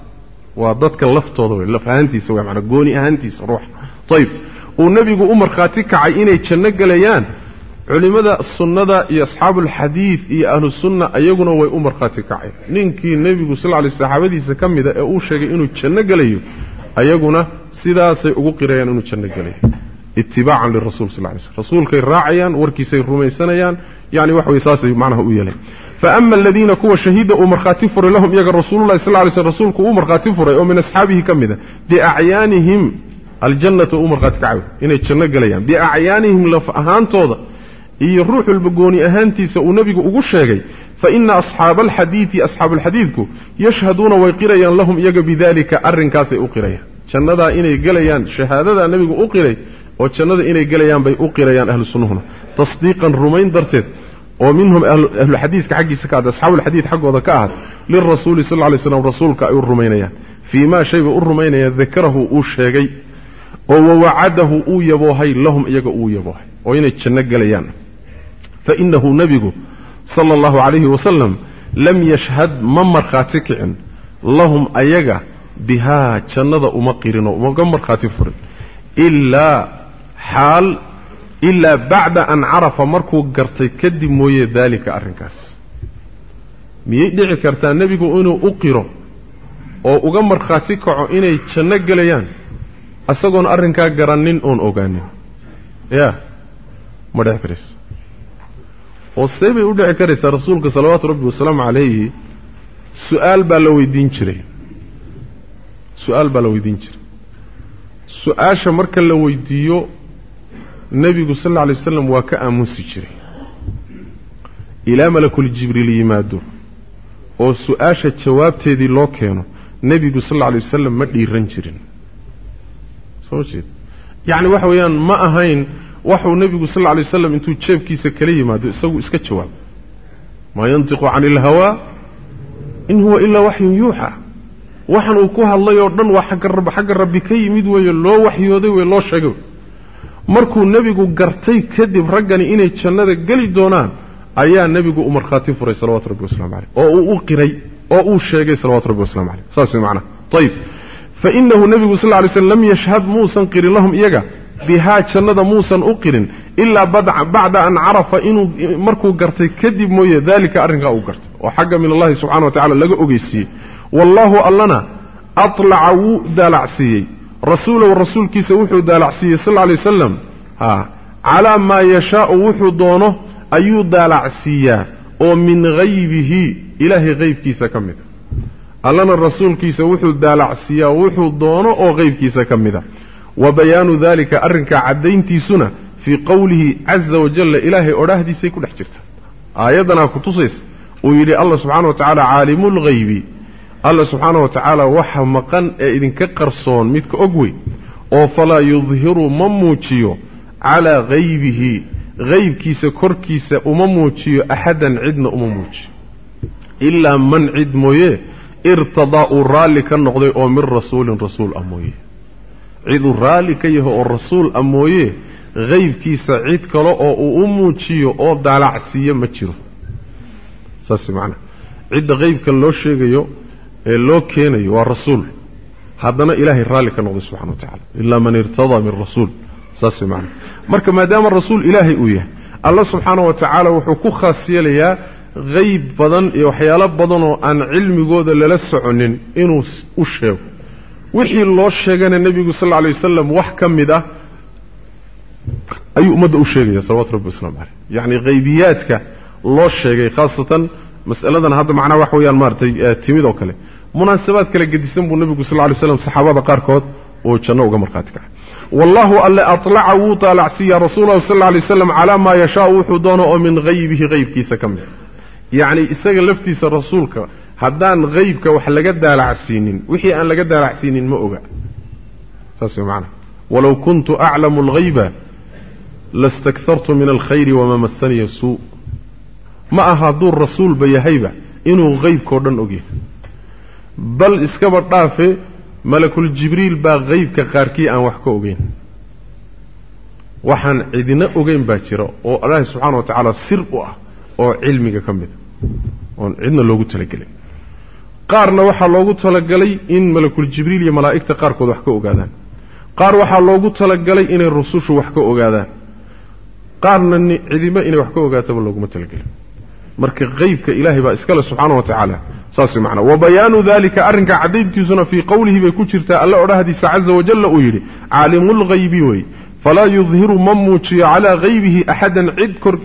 waa dadka laftooda wey laf ahaantiisa wey manaa gooni ahaantiisa ruuxa ayib uu nebigu u markhaati kacay inay janno gelayaan culimmada sunnada iyo asxaabuulxadiid iyo ahlu sunna ayaguna way u markhaati kaceen ninkii nebigu sal lay saxaabadiisa ka mida ee uu sheegay inuu janno gelayo ayaguna sidaasay ugu qirayaan inuu janno gelayo itibaacan lirasuul sal lay slm rasuulkay raacayaan warkiisay rumaysanayaan yani wax way saasay macnaha u yeeleen faama aladiina kuwa shahida uu markhaati furay lahum iyaga rasuululahi sal lay slm rasuulku uu markhaati furay oo min asxaabihi ka mida biacyaanihim aljannata uu markhaati kacay inay janno gelayaan biacyaanihim laf ahaantooda iyo ruux gooni ahaantiisa uu nebigu ugu sheegay fa ina asxaaba alxadiidi asxaabualxadiidku yashhaduuna way qirayaan lahum iyaga bidalika arrinkaasay u qirayaan jannadaa inay gelayaan shahaadadaa nebigu u qiray oo jannada inay gelayaan bay u qirayaan ahlu sunnuhuna tasdiiqan rumayn darteed oo minhum ahluxadiiska xaggiisa ka ahad asxaabuulxadiid xaggooda ka ahad lilrasuuli sal lla lay slam rasuulka ay u rumaynayaan. Fii maa shay bay u rumaynayaan dakarahu uu sheegay oo wawacadahu uu yaboohay lahum iyaga uu yaboohay oo inay janno gelayaan fainahu nebigu sala allahu calayhi wasalam lam yashhad ma markhaati kicin lahum ayaga bihaa jannada uma qirinoo umaga markhaati furin ilaa xaal ilaa bacda an carafa markuu gartay kadib mooye daalika arrinkaas. Miyay dhici kartaa nebigu inuu u qiro oo uga markhaati kaco inay janno gelayaan? Isagoon arrinkaa garannin oon ogaanin. Yaa ma dhici karayso oo see bay u dhici karaysaa rasuulka salawaatu rabbi wasalaamu calayhi su'aal baa la weydiin jiray. Su'aal baa la weydiin jiray. Su'aasha marka la weydiiyo nebigu sal alla alay waslam waa ka aamusi jiray. Ilaa malakul jibriil yimaado. Oo su'aasha jawaabteedii loo keeno nebigu sal alla alay wasalam ma dhiiran jirin. Soo jeed. Yacni waxa weeyaan ma ahayn waxuu nebigu sal lla lay waslam intuu jeebkiisa kala yimaado isagu iska jawaabo maa yantiqu cani ilhawaa in huwa ilaa waxyun yuuxa. Waxan uu ku hadlay oo dhan waa agga xagga rabbi ka yimid weeye loo waxyooday wey loo sheegay markuu nebigu gartay kadib raggani inay jannada geli doonaan ayaa nebigu u markhaati furay salawatu rabbi waslamu caleyh oo uu u qiray oo uu sheegay salawatu rabbi waslamu caleyh saas way macnaha ayib fa inahu nebigu sal ly slm lam yashhad muusan qirin lahum iyaga bihaa jannada muusan u qirin ilaa bacda an carafa inuu markuu gartay kadib mooye daalika arrinkaa uu gartay. Oo xagga min allahi subxana wa tacala laga ogeysiiyey. Wallaahu allana atlaca wuu daalacsiiyey rasuulahu rasuulkiisa wuxuu daalacsiiyey sal lay wasalam calaa maa yashaau wuxuu doono ayuu daalacsiiyaa oo min haybihi ilaahay haybkiisa ka mida allana rasuulkiisa wuxuu daalacsiiyaa wuxuu doono oo haybkiisa ka mida wa bayaanu dalika arrinkaa caddayntiisuna fii qowlihi caza wajalla ilaahay odhaahdiisay ku dhex jirta. Aayaddanaa ku tusaysa uu yidhi allah subxana wa tacaala caalimu lghaybi alla subxaana wa tacaala waxa maqan ee idinka qarsoon midka og wey oo falaa yudhiru ma muujiyo calaa haybihi haybkiisa korkiisa uma muujiyo axadan cidna uma muujiyo. Ilaa man cid mooye irtadaa uu raalli ka noqday oo min rasuulin rasuul ah mooye. Ciduu raalli ka yahay oo rasuul ah mooye haybkiisa cid kale oo uu u muujiyo oo daalacsiiyo ma jiro. Saas macnaa cidda haybka loo sheegayo اللو كيني والرسول حدنا إلهي الرالي كان نغضي سبحانه وتعالى إلا من ارتضى من الرسول ساسي معنى مارك ما دام الرسول إلهي أويه الله سبحانه وتعالى وحكو خاصية ليا غيب بدن يوحيالب بدن عن علم قود اللي لسعنين إنو أشيو وحي الله شيغان النبي صلى الله عليه وسلم وحكم ده أي أمد أشيغي صلوات رب السلام عليه يعني غيبياتك الله شيغي خاصة مسألة هذا معنى وحويا المارتي تيميدو كله munaasabaad kala gedisan buu nebigu sal lay slam saxaabada qaarkood oo janno uga markhaati kacay. Wallahu alle atlaca wuu taalacsiiyaa rasuulahu sal alay waslam calaa maa yashaau wuxuu doono oo min haybihi haybkiisa ka mid yacni isaga laftiisa rasuulka haddaan haybka wax laga daalacsiinin wixii aan laga daalacsiinin ma oga. Saas way macanaha walow kuntu aclamu alghayba lastakartu min alkhayri wamaa masaniya suu. Ma aha hadduu rasuulba yahayba inuu haybkao dhan ogyahay bal iskaba dhaafe malakul jibriil baa haybka qaarkii aan wax ka ogeyn. Waxaan cidina ogeyn baa jira oo ilaahi subxaana wa tacaala sir u ah oo cilmiga ka mida oon cidna loogu talagelin qaarna waxaa loogu talagalay in malakul jibriil iyo malaa'igta qaarkood wax ka ogaadaan. Qaar waxaa loogu talagalay inay rusushu wax ka ogaadaan. Qaarna cidima inay wax ka ogaataba looguma talagelin marka haybka ilaahay baa iskale subxaana wa tacaala saas macnaa. Wa bayaanu dalika arrinka caddayntiisuna fii qowlihi bay ku jirtaa. Alla odhahdiisa caza wajalla uu yidhi caalimulghaybi wey. Falaa yudhiru ma muujiyo calaa haybihi axadan cid kor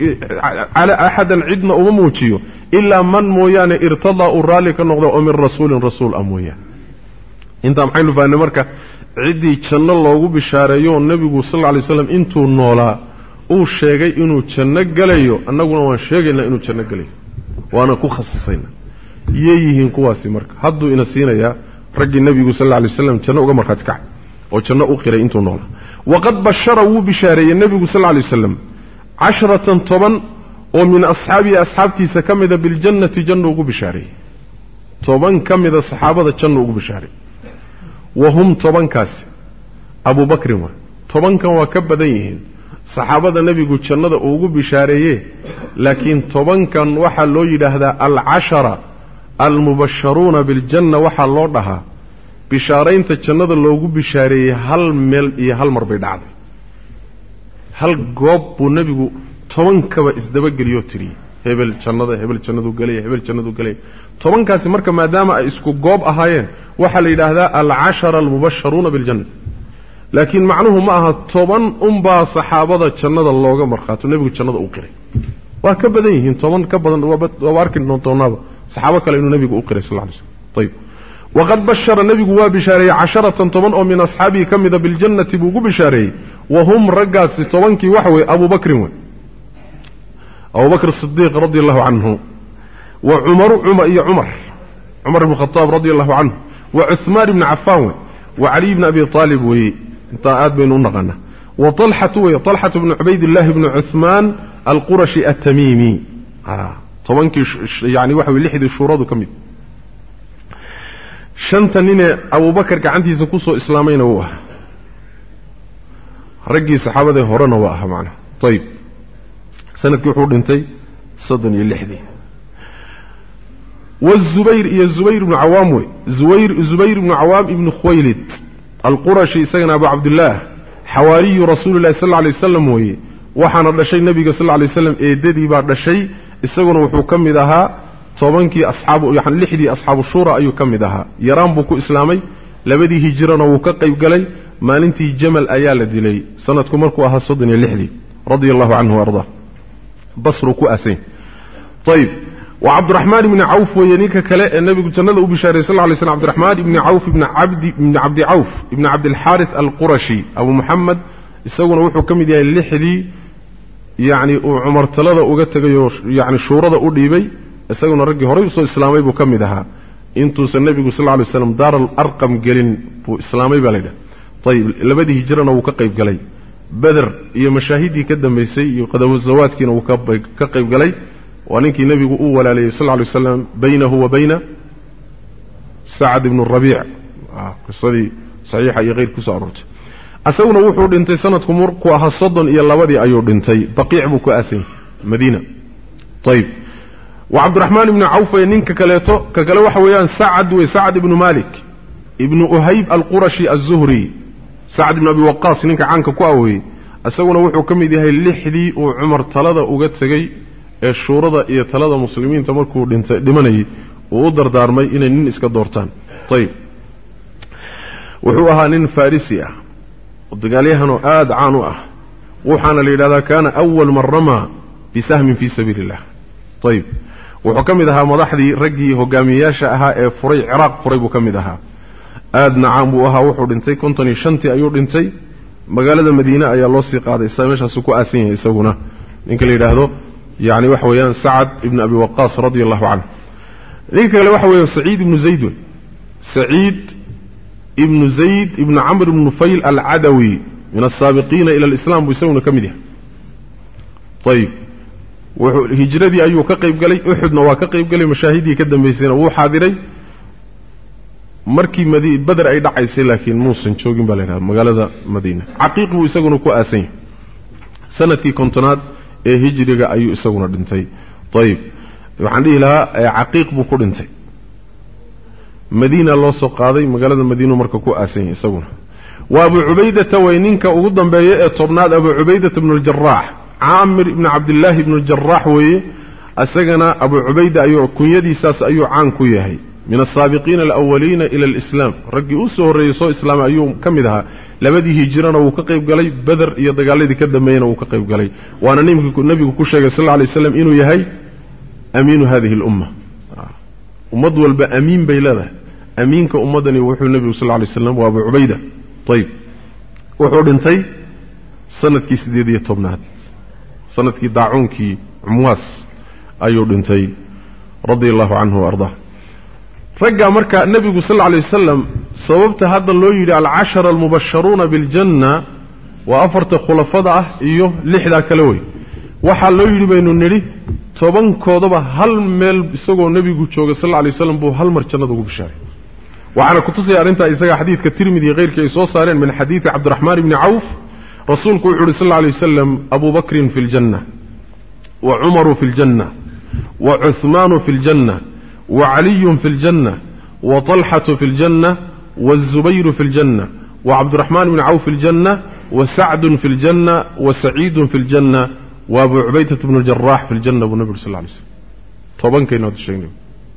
calaa axadan cidna uma muujiyo ilaa man mooyaane irtadaa uu raalli ka noqdo oo min rasuulin rasuul ah mooyaane. Intaa maxaynu fahnay marka ciddii janno loogu bishaareeyo nebigu sal lla lay slam intuu noolaa uu sheegay inuu janno gelayo annaguna waan sheegaynaa inuu janno gelayo waana ku khasisayna. Yay yihiin kuwaasi marka. Hadduu ina siinayaa raggii nebigu sal alla lay waslam janno uga markhaati oo janno u qiray intuu noolaa. Waqad bashara wuu bishaareeyey nebigu sal lla lay waslam casharatan toban oo min asxaabihi asxaabtiisa ka mida biljannati jannu ugu bishaareeyey. Toban ka mida saxaabada jannu ugu bishaareeyey. Wa hum tobankaasi. Abuu waa. Tobankan waa ka badan yihiin saxaabada nebigu jannada uu ugu bishaareeye laakiin tobankan waxaa loo yidhaahdaa alcashara almubasharuuna biljanna waxaa loo dhahaa bishaaraynta jannada loogu bishaareeyey hal meel iyo hal mar bay dhacday. Hal goob buu nebigu tobankaba isdabageliyoo tiriyey hebel jannada hebel jannadu gelaya hebel jannadu gelaya tobankaasi marka maadaama ay isku goob ahaayeen waxaa la yidhaahdaa alcashara almubasharuuna biljanna laakiin macnuhu ma aha toban unbaa saxaabada jannada looga markhaato nebigu jannada u qiray. Waa ka badan yihiin toban ka badan waaba arki doontoonnaaba saxaabo kale inuu nebigu u qiray sal lla alay slam ayib waqad bashara nebigu waa bishaareeyey casharatan toban oo min asxaabihi ka mida biljannati buu ugu bishaareeyey. Wa hum raggaasi tobankii waxa weeye abuu wey abuu bakr sidiiq radia allahu canhu wa cumaru cuma iyo cumar. Cumar ibn khataab radia allahu canhu wa cuhmaan ibni cafaan wey wa caliy bni abi aalib weeye intaa aad baynu u naqaanaa. Wa alxatu wey alxatu bnu cubaydillaahi bnu cuhmaan alqurashi atamiimi tobankii yani waxa wey lixdii shuuradu ka mid. Shanta ninee abubakar gacantiisa ku soo islaamayna wuu ahaa. Raggii saxaabadee horena waa ahaa macnaha. Ayib sannadkii wuxuu dhintay soddon iyo lixdii. Wazubayr iyo zubayr ibnu cawaam wey zubayr ibnu cawaam ibnu khuwaylid alqurashi isagana abu cabdillaah xawaariyu rasuuli llahi sal alay wasalam weeye waxaana dhashay nebiga sal lla alay waslam eedadii baa dhashay isaguna wuxuu ka mid ahaa tobankii asxaabu yani lixdii asxaabu shuura ayuu ka mid ahaa. Yaraan buu ku islaamay labadii hijirana wuu ka qayb galay maalintii jamal ayaa la dilay. Sanadku markuu ahaa soddon iyo lixdii radia allahu canhu ardaa. Basruu ku aasay. Ayib wa cabdiraxmaan ibni cawf weeye ninka kale ee nebigu jannada u bishaaray sal lay slm abdiraxmaan ibni cawf cabdi ibni cabdi cawf ibni cabdilxaaris alqurashi. Abu muxamed isaguna wuxuu ka mid yahay lixdii yacni uu cumar talada uga tegayoo yani shuurada u dhiibay. Isaguna raggii horay u soo islaamay buu ka mid ahaa. Intuusan nebigu sal lay slam daaral arqam gelin buu islaamay baa la yidhaha ayib labadii hijrana wuu ka qayb galay. Beder iyo mashaahiddii ka dambaysay iyo qadawazawaadkiina wuu ka qayb galay waa ninkii nebigu uu walaalayey sal lay waslam baynahu wa bayna sacad ibnu rabiic qisadii saxiixa iyo keyr ku soo aroortay. Isaguna wuxuu dhintay sanadku markuu ahaa soddon iyo labadii ayuu dhintay. Baqiic buu ku aasay madiina. Ayib wa cabdiraxmaan ibnu cawf ee ninka kaleeto ka kale waxa weeyaan sacad wey sacad ibnu malik ibnu uhayb alqurashi azuhri sacad ibnu abi waqaas ninka caanka ku aweeyey isaguna wuxuu ka mid yahay lixdii uu cumar talada uga tegey ee shuurada iyo talada muslimiinta markuu dhintay dhimanayay uu u dardaarmay inay nin iska doortaan. Ayib wuxuu ahaa nin farisi ah oo dagaalyahanoo aada caan u ah waxaana la yidhahdaa kaana awal man ramaa bisahmin fii sabiili ayib wuxuu ka mid ahaa madaxdii raggii hogaamiyeyaasha ahaa ee furay ciraaq furay buu ka mid ahaa. Aadna caan buu ahaa wuxuu dhintay konton iyo shantii ayuu dhintay. Magaalada madiine ayaa loo sii qaaday sa meeshaasu ku aasan yahay isaguna. Ninka la yidhaahdo ninka kale waxa weeyaan saciid ibnu zayd wey saciid ibnu zayd ibnu camr ibnu nufayl alcadawi min asaabiqiina ila alislam buu isaguna ka mid yahay. Ayib wuxuu hijradii ayuu ka qayb galay uxudna waa ka qayb galay mashaahiddii ka dambaysayna wuu xaadiray. Markii mad beder ay dhacaysay laakiin muusan joogin baa la yidhahda magaalada madiina. Caqiiq buu isaguna ku aasan yahay. Sanadkii kontonaad ee hijriga ayuu isaguna dhintay. Ayib waxaan dhihi lahaa caqiiq buu ku dhintay. Madiina loo soo qaaday magaalada madiinu marka ku aasan yahay isaguna. Waa abu cubaydata way ninka ugu dambeeya ee tobnaad abu cubaydata bnu ljaraax caamir ibni cabdillaahi ibnu ljaraax weeye. Isagana abu cubayda ayuu kunyadiisaas ayuu caan ku yahay. Min asaabiqiina alawaliina ila alislaam. Raggii u soo horreeyey soo islaamay ayuu ka mid ahaa labadii hijirana wuu ka qayb galay beder iyo dagaaladii ka dambeeyena wuu ka qayb galay. Waana nebigu ku sheegay sal lla alay waslam inuu yahay amiinu hadihi alumma. Ummad walba amiin bay leedahay. Amiinka ummaddani wuxuu nebigu sal lla alay waslam waa abu cubayda ayib wuxuu dhintay sannadkii siddeed iyo tobnaad. Sanadkii daacuunkii cumwaas ayuu dhintay radia allahu canhu wa raggaa marka nebigu sal alay wasalam sababta hadda loo yidhi alcashara almubasharuuna biljanna waa afarta khulafada ah iyo lixdaa kale wey. Waxaa loo yidhi baynu nidhi tobankoodaba hal meel isagoo nebigu jooga sal alay waslam buu hal mar jannada ugu bishaaray. Waxaana kutusaya arrintaa isaga xadiidka tirmidi iyo keyrkii ay soo saareen min xadiidi cabdiraxmaan ibni cawf rasuulku wuxuu uhi sal lla alay wasalam abu bakrin fi ljanna wa cumaru fi ljanna wa cuhmaanu fi ljanna wa caliyun fi ljanna wa talxatu fi ljanna wazubayru fi ljanna wa cabdiraxmaan ibni cawf fi ljanna wa sacdun fi ljanna wa saciidun fi ljanna wa abu cubaydat bnu ljarax fi ljanna buu nabi uri sal lay slm tobankaynoo sheegnay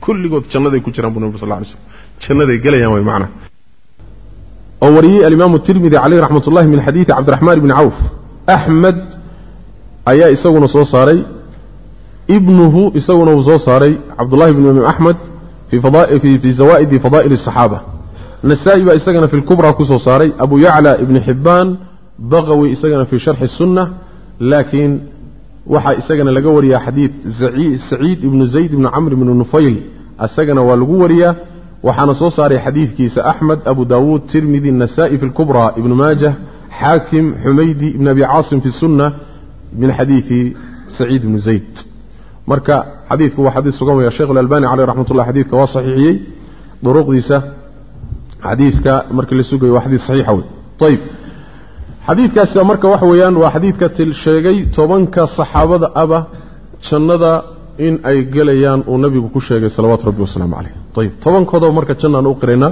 kulligood jannaday ku jiraan buu nabi uri sal lay slm jannaday gelayaan way macnaha oo wariyey alimaamu tirmidi caleyh raxmat ullahi min xadiidi cabdiraxmaan ibni cawf axmed ayaa isaguna soo saaray ibnuhu isaguna uu soo saaray cabdullahi ibnu imaam axmed fii zawaa'idi fadaa'il asaxaaba nasaa-i baa isagana fi lkubraa ku soo saaray. Abu yacla ibni xibbaan baqawi isagana fii sharxi sunna laakiin waxaa isagana laga wariyaa xadiid saciid ibnu zayd ibni camr ibni nufayl isagana waa lagu wariyaa. Waxaana soo saaray xadiidkiisa axmed abu daawuud tirmidi nasa'i fi lkubraa ibnu maajah xaakim xumaydi ibn abi caasim fi sunna min xadiidi saciid ibni zayd marka xadiidku waa xadiid sugan waya sheekh alalbani caleyh raxmat ullah xadiidka waa saxiixiyey. Duruqdiisa xadiidka markii la sugayo waa xadiid saxiixa wey ayib xadiidkaasi marka waxa weeyaan waa xadiidka til sheegay tobanka saxaabada aba jannada in ay gelayaan uu nabigu ku sheegay salawaatu rabbi wasalaamu caleyh ayib tobankoodaba marka jannaan u qiraynaa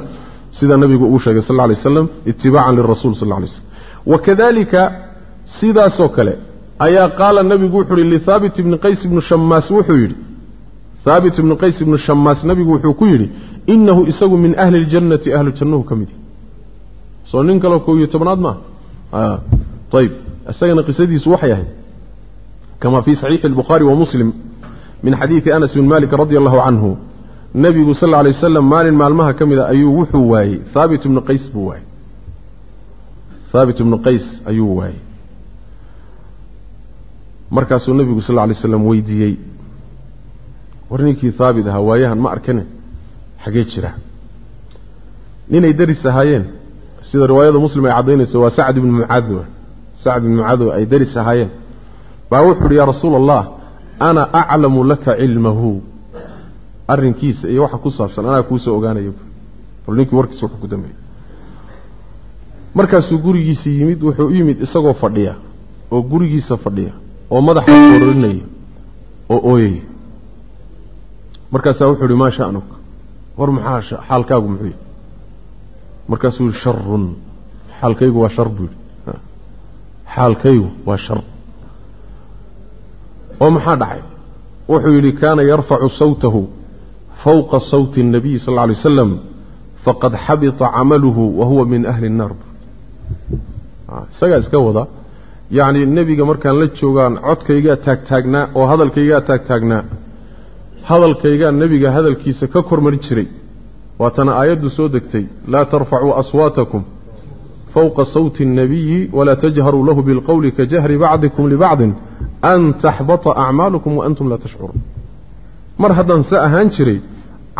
sida nabigu uu sheegay sal alay waslam itibaacan lirasuul sal alay slam wakadalika sidaasoo kale ayaa qaala nabigu wuxuu yihi lithaabit ibni qays ibni shamaas wuxuu yidhi haabit ibni qays ibni shamaas nabigu wuxuu ku yidhi inahu isagu min ahli ljannati ahlu jannuhu ka mid. Soo nin kaleo kow iyo tobnaad maaha ayib isagana qisadiisu waxay ahayd kama fii saxiixi albukhaari wa muslim min xadiidi anas bin malik radi allahu canhu nebigu sal lla wasalam maalin maalmaha ka mida ayuu wuxuu waayey haabit ibnu qays buu waayey. Haabit ibnu qays ayuu waayey markaasuu nebigu sal alay slam weydiiyey. War ninkii haabit ahaa waayahan ma arkane xagee jira. Ninay daris ahaayeen sida riwaayada muslim ay caddaynayso waa sacd ibnu mucaad sacd ibnu mucaad ay daris ahaayeen. Baa wuxu uhi yaa rasuula allah ana aclamu laka cilmahu. Arrinkiisa iyo waxa ku saabsan anaa kuusoo ogaanaya bal ninkii warkiisa wuxuu ku dambeeyey. Markaasuu gurigiisii yimid wuxuu u yimid isagoo fadhiya oo gurigiisa fadhiya oo madaxa ororinaya oo ooyaya markaasaa wuxuu ihi maa sha'nuk war maxaa xaalkaagu muxuu yihi markaasuu yihi sharun xaalkaygu waa shar buu yidhi xaalkaygu waa shar oo maxaa dhacay wuxuu yidhi kaana yarfacu sawtahu fawqa sawti الnabiyi sal lla alay wasalam faqad xabita camaluhu wa huwa min ahli الnaar isagaa iska wada yacni nebiga markaan la joogaan codkaygaa taagtaagnaa oo hadalkaygaa taagtaagnaa hadalkaygaa nebiga hadalkiisa ka kormari jiray. Waatana aayaddu soo degtay laa tarfacuu aswaatakum fawqa sawti الnabiyi walaa tajharuu lahu bilqowli kajahri bacdikum libacdin an taxbata acmaalukum wa antum laa tashcuruun mar haddaan se ahaan jiray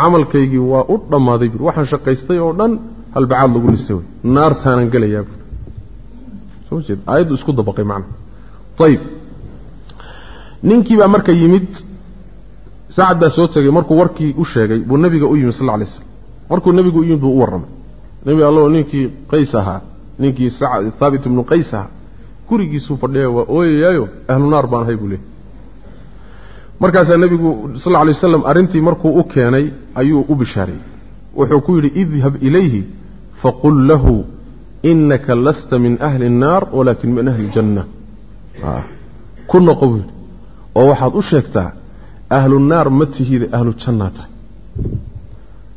camalkaygii waa u dhammaaday buuri waxaan shaqaystay oo dhan halbacaad lagu lisa wey naartaanan gelayaa buuri aayaddu isku dabaqay macna. Ayib ninkii baa marka yimid sacad baa soo tegey markuu warkii u sheegay buu nebiga u yimid sal alay slam markuu nebigu u yimid buu u warramay. Nebi allow ninkii qays ahaa ninkii thaabit ibnu qays ahaa gurigiisuu fadhiya waa ooyayaayo ahlu baan ahay buu leeyay markaasaa nebigu sal alay waslam arrintii markuu u keenay ayuu u bishaareeyey wuxuu ku yidhi idhab ilayhi faqul lahu inaka lasta min ahli الnaar walaakin min ahli اljanna ku noqo buu yidhi oo waxaad u sheegtaa ahlu naar ma tihide ahlu jannaa tahay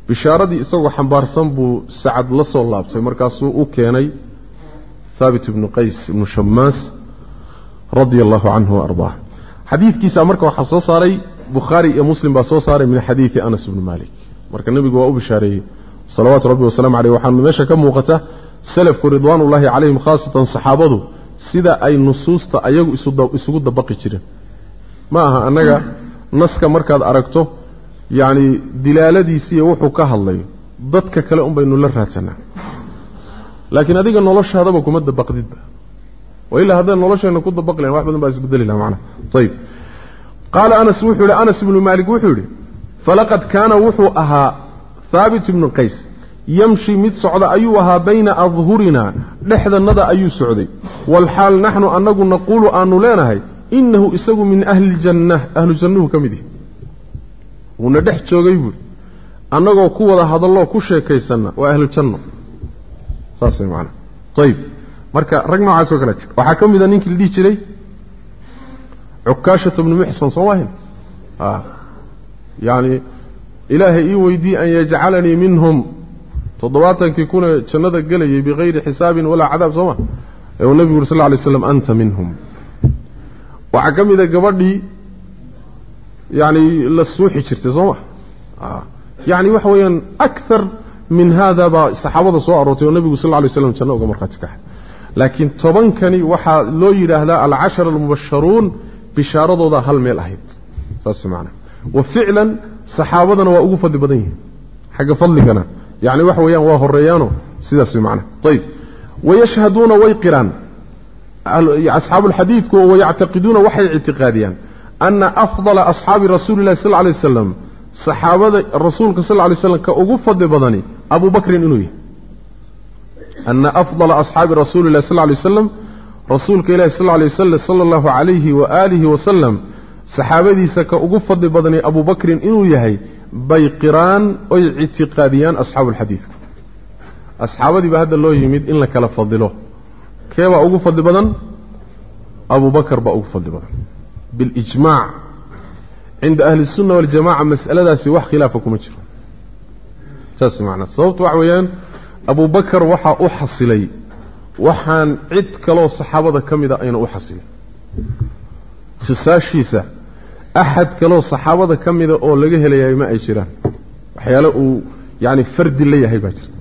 bishaaradii isagoo xambaarsan buu sacad la soo laabtay markaasuu u keenay haabit ibnu qays ibnu shamaas radia allahu canhu waardaah xadiidkiisa marka waxaa soo saaray bukhaari iyo muslim baa soo saaray min xadiidi anas ibni malik marka nebigu waa u bishaareeyey salawaatu rabbi wasalamu aleyh waxaa meesha ka muuqata salafku ridwaanullaahi calayhim khaasatan saxaabadu sida ay nusuusta ayagu isugu dabaqi jireen. Ma aha annaga naska markaad aragto yacni dilaaladiisiiyo wuxuu ka hadlayo dadka kale un baynu la raadsanaa. Laakiin adiga noloshaadaba kuma dabaqdidba wa ilaa haddaan nolosheenna ku dabaqi lahayn wax badan baa isbedeli laha macnaha ayib qaala anas wuxuu yidhi anas ibnu maalik wuxuu yidhi falaqad kaana wuxuu ahaa haabit ibnu qays yamshi mid socda ayuu ahaa bayna adhurinaa dhexdannada ayuu socday. Walxaal naxnu annagu naquulu aanu leenahay inahu isagu min ahli ljanna ahlu jannuhu ka mid yahi wuuna dhex joogay buuri annagoo ku wada hadalloo ku sheekaysanna waa ahlu janno. Saas way macana ayib marka rag noocaas oo kale jir waxaa ka mid a ninkii la dhihi jiray cukaashata bnu muxsan soo waahin yacni ilaahay ii weydii an yajcalanii minhum toddobaatankii kuna jannada gelayay bikayri xisaabin walaa cadaab soo ma? Ee uu nebigu uri sal lla slam anta minhum. Waxaa ka mid a gabadhii yacni la suuxi jirtay soo ma? Yacni waxa weeyaan akar min haada baa saxaabada soo aroortay oo nebigu sal lla slam janno uga markhaati kaxay laakiin tobankani waxaa loo yidhaahdaa alcashara almubasharuun bishaaradooda hal meel ahayd. Saas macana wa ficlan saxaabadana waa ugu fadli badan yihiin. Xagga fadligana yacni waxa weeyaan waa horeeyaano sidaas way macana ayib wayashhaduuna way qiraan. Asxaabu alxadiidku wayactaqiduuna waxay ictiqaadiyaan ana afdala asxaabi rasuuli llahi sal lay wasalam saxaabada rasuulka sal lay slam ka ugu fadli badani abu bakrin inuu yahay. Ana afdala asxaabi rasuuli llahi sal lay wasalam rasuulka ilahi sal lay sala allahu calayhi waaalihi wasalam saxaabadiisa ka ugu fadli badanay abubakrin inuu yahay bay qiraan oy ictiqaadiyaan asxaabuulxadiidku asxaabadii baa hadda loo yimid in la kala fadilo. Kee baa ugu fadli badan? Abubakar baa ugu fadli badan. Bilijmaac cinda ahli اsunna waljamaca mas'aladaasi wax khilaafa kuma jiro. Saas macnaa sababtu waxa weeyaan abubakar waxaa u xasilay. Waxaan cid kaloo saxaabada ka mida ayna u xasilay khisaashiisa axad kaloo saxaabada ka mida oo laga helayaay ma ay jiraan. Waxyaale uu yani fardi la yahay baa jirta.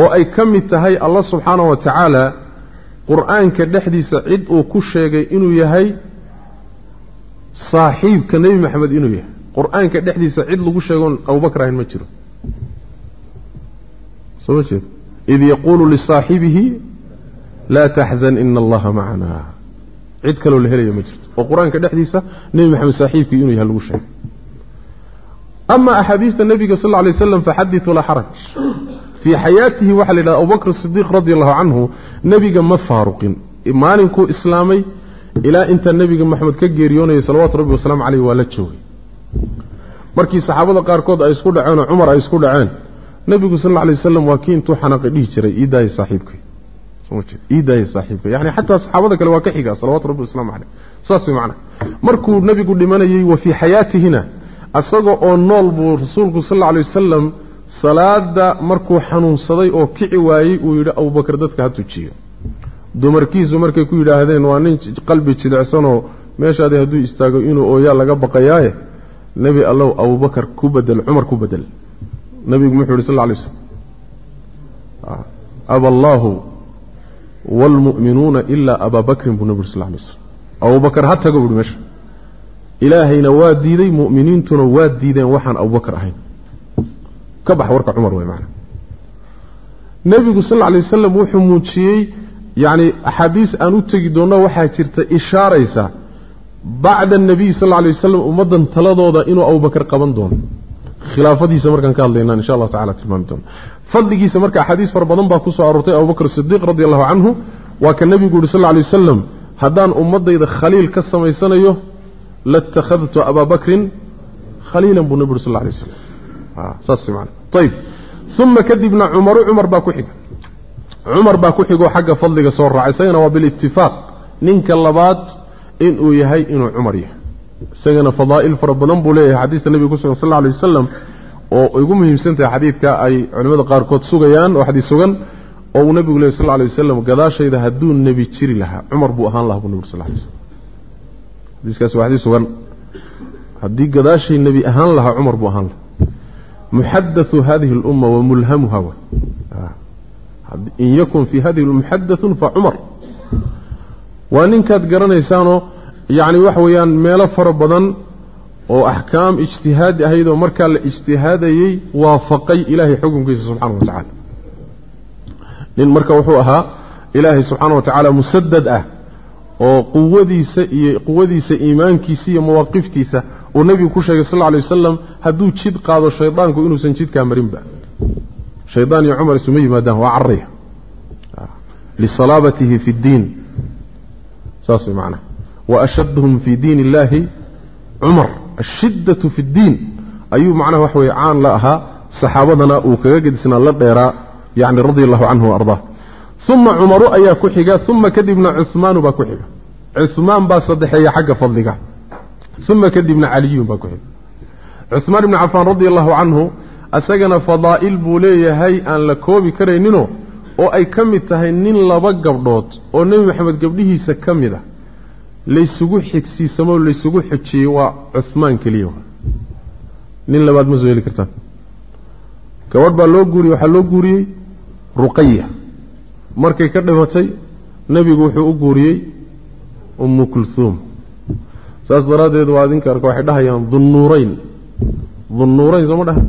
Oo ay ka mid tahay allah subxaanaه wa tacaala qur'aanka dhexdiisa cid uu ku sheegay inuu yahay saaxiibka nebi maxamed inuu yahay. Qur'aanka dhexdiisa cid lagu sheegoon abubakr ahayn ma jiro. Soo ma jeedo? Id yaquulu lisaaxibihi laa taxzan ina allaha macana cid kaloo la helayo ma jirto. oo qur'aanka dhexdiisa nebi maxamed saaxiibkii inuu yahay lagu sheegay. Ama axaadiista nebiga sal lla lay waslam faxadit walaa xaraj fii xayaatihi waxaa la yidhahda abubakr sidiiq radi allahu canhu nebiga ma faaruqin. Maalinkuu islaamay ilaa intaa nebiga maxamed ka geeriyoonayay salawaatu rabbi wasalaamu caleyh waa la joogay. Markii saxaabada qaarkood ay isku dhaceenoo cumar ay isku dhaceen nebigu sal alla alay wasalam waa kii intuu xanaaqay dhihi jiray ii saaxiibkay ii daaya saaxiibkay yani xataa saxaabada kale waa ka xigaa salawatu rabbi wasalaamu caleyh saas way macnaa markuu nebigu dhimanayey wa fii xayaatihina isaga oo nool buu rasuulku sal alla alay wasalam salaada markuu xanuunsaday oo kici waayey uu yidhi abubakar dadka ha tujiyo. Dumarkiisu markay ku yidhaahdeen waa nin qalbi jilicsanoo meeshaadi hadduu istaago inuu ooyaa laga baqayaaye? Nebi allow abubakar ku bedel cumar ku bedel. Nebigu muxuu yidhi sal lla alay slam aba allaahu waalmu'minuuna ilaa abaa bakrin buu uri sal lay slam abubakar ha tago buuhi meesha ilaahayna waa diiday mu'miniintuna waa diideen waxaan abubakar ahayn ka bax warka cumar wey maana nebigu sal lla alay wasalam wuxuu muujiyey yacni axaadiis aan u tegi doonno waxaa jirta ishaaraysa bacda anabiy sal alla alay wasalam ummaddan taladooda inuu abubakar qaban doono khilaafadiisa markaan ka hadlaynaan insha allahu tacala tilmaami doono fadligiisa marka axaadiis fara badan baa ku soo aroortay abubakr sidiiq radi allahu canhu waa ka nebigu yuhi sal alay wasalam haddaan ummaddayda khaliil ka samaysanayo latakhadtu abaa bakrin khaliilan buu nebi uri sal alay waslam saas maana ayib uma kadibna cumaru cumar baa ku xiga. Cumar baa ku xigoo xagga fadliga soo raacay isagana waa bilitifaaq ninka labaad inuu yahay inuu cumar yahay. Isagana fadaa'il fara badan buu leeyahay xadiista nebiga ku sugan sal alay wasalam oo ugu muhiimsan tahay xadiidka ay culimmada qaarkood sugayaan oo xadiis sugan oo uu nebigu leey sal alla alay wasalam gadaashayda hadduu nebi jiri lahaa. Cumar buu ahaan lahaa buu nebigu sal alay slam xadiiskaasi waa xadiis sugan. Haddii gadaashay nebi ahaan lahaa cumar buu ahaan lahaa. Muxadatu hadihi اlumma wa mulhamuha w in yakun fii hadihi muxadaثun fa cumar. Waa ninkaad garanaysaanoo yacni waxa weeyaan meelo fara badan oo axkaam ijtihaadi ahayd oo markaa la ijtihaadayey waafaqay ilaahay xukunkiisa subxana wa tacaala. Nin marka wuxuu ahaa ilaahay subxaana wa tacaala musadad ah oo quwadiisa iyo quwadiisa iimaankiisa iyo mawaaqiftiisa uu nebigu ku sheegay sal lla alay wasalam hadduu jid qaado shaydaanku inuusan jidkaa marinba. Shaydaan iyo cumar isuma yimaadaan waa carraya lisalaabatihi fi ddiin. Saas way macnaha wa ashadhum fii diin illaahi cumar ashiddatu fi ddiin. Ayuu macnaha wax weeye caan la ahaa saxaabadana uu kaga gedisnaa la dheeraa yacni radia allahu canhu wa ardaa uma cumaru ayaa ku xiga uma kadibna cuhmaanu baa ku xiga. Cuhmaan baa saddexeeya xagga fadliga. Uma kadibna caliyun baa ku xiga. Cuhmaan ibni cafaan radia allahu canhu isagana fadaa'il buu leeyahay aan la koobi karayninoo oo ay ka mid tahay nin laba gabdhood oo nebi maxamed gabdhihiisa ka mid a laysugu xigsiisamoo laysugu xojiyey waa cuhmaan keliya nin labaad ma soo heli kartaan gabadh baa loo guuriyey waxaa loo guuriyey ruqaya markay ka dhimatay nebigu wuxuu u guuriyey ummu kulhuum saas daraaddeed waa adinka arka waxay dhahayaan dunnuurayn. Dunnuurayn sooma dhaha?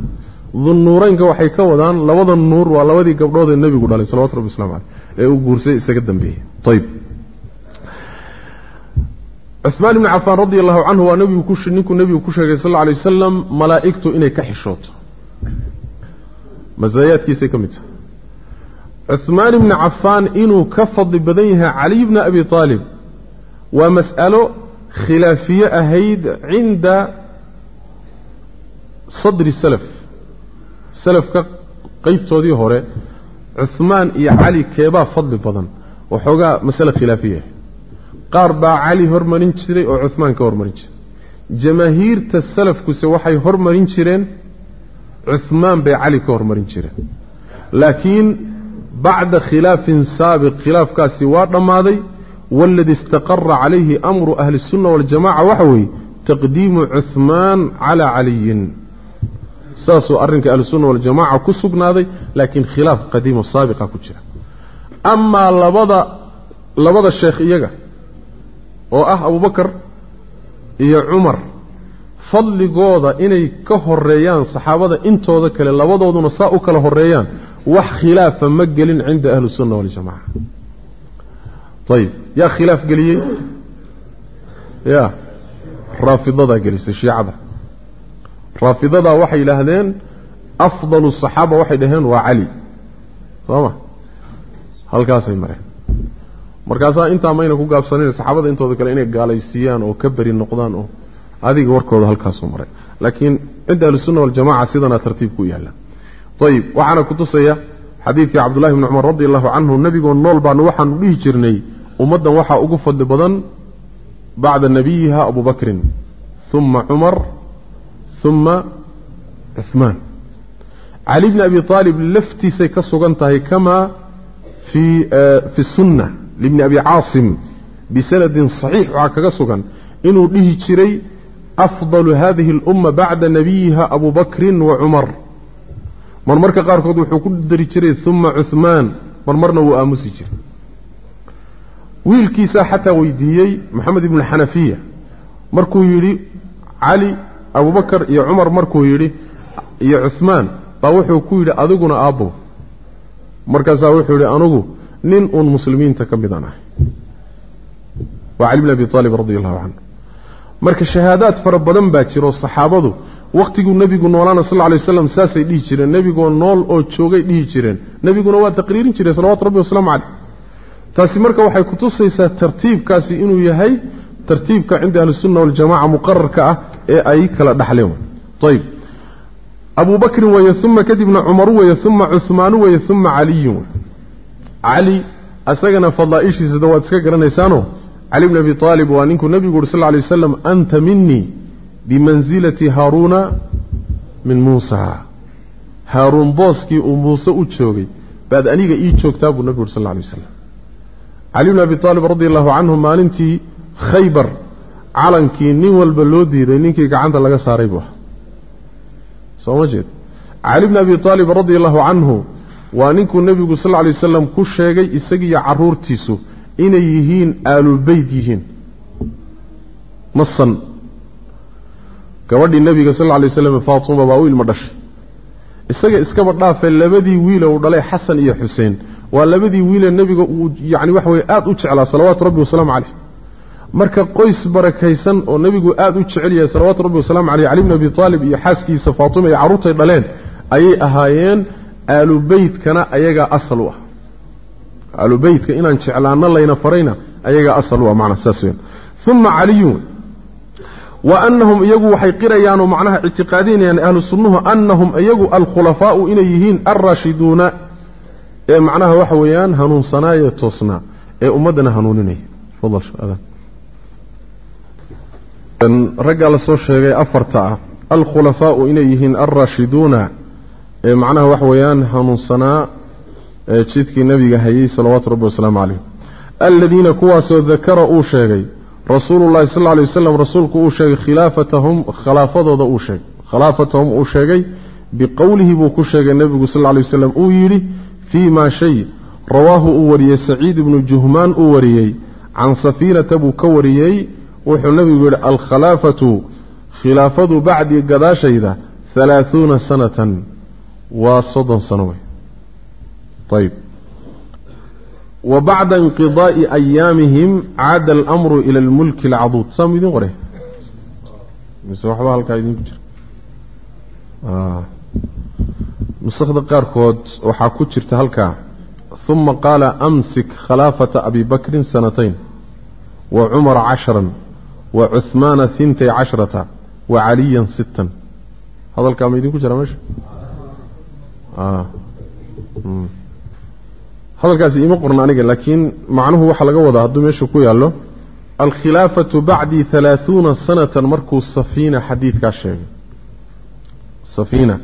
Dunnuuraynka waxay ka wadaan labada nuur waa labadii gabdhood ee nebigu dhalay salawatu rabbi waslamu caleyh ee uu guursaday isaga dambeeyey ayb cusmaan ibnu cafaan radi allahu canhu waa nebigu ku ninkuu nebigu ku sheegay sal alla alay wasalam malaa'igtu inay ka xishooto masaayaadkiisay ka mid tahay. Cusmaan ibnu cafaan inuu ka fadli badan yahay caliy bna abi aalib waa mas'alo khilaafiye ahayd cinda sadri salaf. Salafka qeybtoodii hore cusmaan iyo cali keebaa fadli badan. Waxoogaa masale khilaafiye ah qaar baa cali hormarin jiray oo cuhmaan ka hormarin jiray. Jamaahiirta salafkuse waxay hormarin jireen cuhmaan bay cali ka hormarin jireen. Laakiin bacda khilaafin saabiq khilaafkaasi waa dhammaaday waaladii istaqara calayhi amru ahli sunna waljamaca waxa weeye taqdiimu cuhmaan calaa caliyin. Saasuu arrinka ahlusunna waljamaca ku sugnaaday laakiin khilaaf qadiimo saabiqa ku jira. Amaa labada labada sheekh iyaga oo ah abubakar iyo cumar fadligooda inay ka horeeyaan saxaabada intooda kale labadooduna saa u kala horeeyaan wax khilaafa ma gelin cinda ahli sunna waljamaca ayib yaa khilaaf geliyey? Ya raafidadaa gelisay shiicada. Raafidadaa waxay yidhaahdeen afdalu saxaaba waxay dhaheen waa cali soo ma? Halkaasay mareen markaasaa intaa mayna ku gaabsanayn saxaabada intooda kale inay gaalaysiiyaan oo ka beri noqdaan oo adiga warkooda halkaasuu maray. Laakiin cinda ahlisunna waljamaca sidanaa tartiib ku yaalla. Ayib waxaana kutusaya xadiidkii cabdullahi bni cumar radi allahu canhu nebigoo nool baanu waxaanu dhihi jirnay ummaddan waxaa ugu fadli badan bacda nabiyiha abu bakrin uma cumar uma cuثmaan cali bni abi aalib laftiisay ka sugan tahay kamaa fii fi sunna libni abi caasim bisanadin saxiix waxaa kaga sugan inuu dhihi jiray afdalu haadihi alumma bacda nabiyiha abu bakrin wa cumar marmarka qaarkood wuxuu ku dari jiray uma cuhmaan marmarna wuu aamusi jiray wiilkiisaa xataa weydiiyey maxamed ibnu xanafiya markuu yidhi cali abubakar iyo cumar markuu yidhi iyo cuhmaan baa wuxuu ku yidhi adiguna aabbow markaasaa wuxuu yidhi anugu nin uun muslimiinta ka midaan ahay. Waa cali bn abi aalib radi allahu canhu marka shahaadaad fara badan baa jiro saxaabadu wakhtiguu nebigu noolaana sal lay waslam saasay dhihi jireen nebigoo nool oo joogay dhihi jireen. Nebiguna waa taqriirin jiray salawatu rabbi wasalaamu caleyh taasi marka waxay kutusaysaa tartiibkaasi inuu yahay tartiibka cinda ahlisunna waljamaca muqararka ah ee ay kala dhaxleen. Ayb abu bakrin weeye uma kadibna cumaru weeye uma cuhmaanu weeye uma caliyun wey cali asagana fadaaishiisada waad iska garanaysaano cali bn abi aalib waa ninkuu nebigu uri sal lla alay anta minii bimansilati haaruuna min muusa. Haaruun booskii uu muuse u joogay baad aniga ii joogtaa buu nebigu uri sal lla alay cali bn abi aalib radi allahu canhu maalintii khaybar calankii nin walba loo diiday ninkii gacanta laga saaray buu ahaa. Soo ma jeed? Cali bn abi aalib radi allahu canhu waa ninkuu nebigu sal lay wasalam ku sheegay isagiiyo carruurtiisu inay yihiin aalulbeyt yihiin. Nasan gabadhii nebiga sal lay waslam faatuma baa u ilmo dhashay. Isaga iskaba dhaafee labadii wiile uu dhalay xasan iyo xuseen. Waa labadii wiile nebiga uu yacni waxa weye aada u jeclaa salawaatu rabbi wasalaamu caleyh marka qoys barakaysan oo nebigu aada u jecel yahay salawaatu rabbi wasalaamu caleyh cali bn abi aalib iyo xaaskiisa faatuma iyo carruurtay dhaleen ayay ahaayeen aalubeytkana ayagaa asal u ah. Aalubeytka inaan jeclaano layna farayna ayagaa asal u ah macnaa saas weyan uma caliyun wa anahum iyagu waxay qirayaanoo macnaha ictiqaadinayaan ahlu sunnuhu anahum iyagu alkhulafaau inay yihiin alraashiduuna ee macnaha waxa weeyaan hanuunsanaaye toosnaa ee ummaddana hanuuninaya. Raggaa la soo sheegay afarta ah alkhulafaau inay yihiin alraashiduuna ee macnaha waxa weeyaan hanuunsanaa ee jidkii nebiga hayey salawaatu rabbi wasalaamu calayh. Aladiina kuwaasoo dakara uu sheegay rasuulullahi sal lla lay wasalam rasuulku uu sheegay khilaafatahum khilaafadooda uu sheegay khilaafatahum uu sheegay biqowlihi buu ku sheegay nebigu sal lla lay wasalam uu yidhi fii maa shay rawaahu uu wariyey saciid ibnu juhmaan uu wariyey can safiinata buu ka wariyey wuxuu nebigu yidhi alkhalaafatu khilaafadu bacdii gadaashayda halaahuuna sanatan waa soddon sano wey ayib wa bacda inqidaa'i ayaamihim caada alamru ila almulki alcaduud. Saam idin qore mise waxba halkaa idinku jira. Nusakda qaarkood waxaa ku jirta halkaa. Uma qaala amsik khilaafata abi bakrin sanatayn wa cumara cashran wa cuhmaana hintay cashrata wa caliyan sittan. Hadalkaa ma idinku jira meesha hadalkaasi ima qorna aniga laakiin macnuhu waxaa laga wadaa hadduu meesha ku yaallo alkhilaafatu bacdii halaaثuuna sanatan markuu safiina xadiidkaa sheegay. Safiina.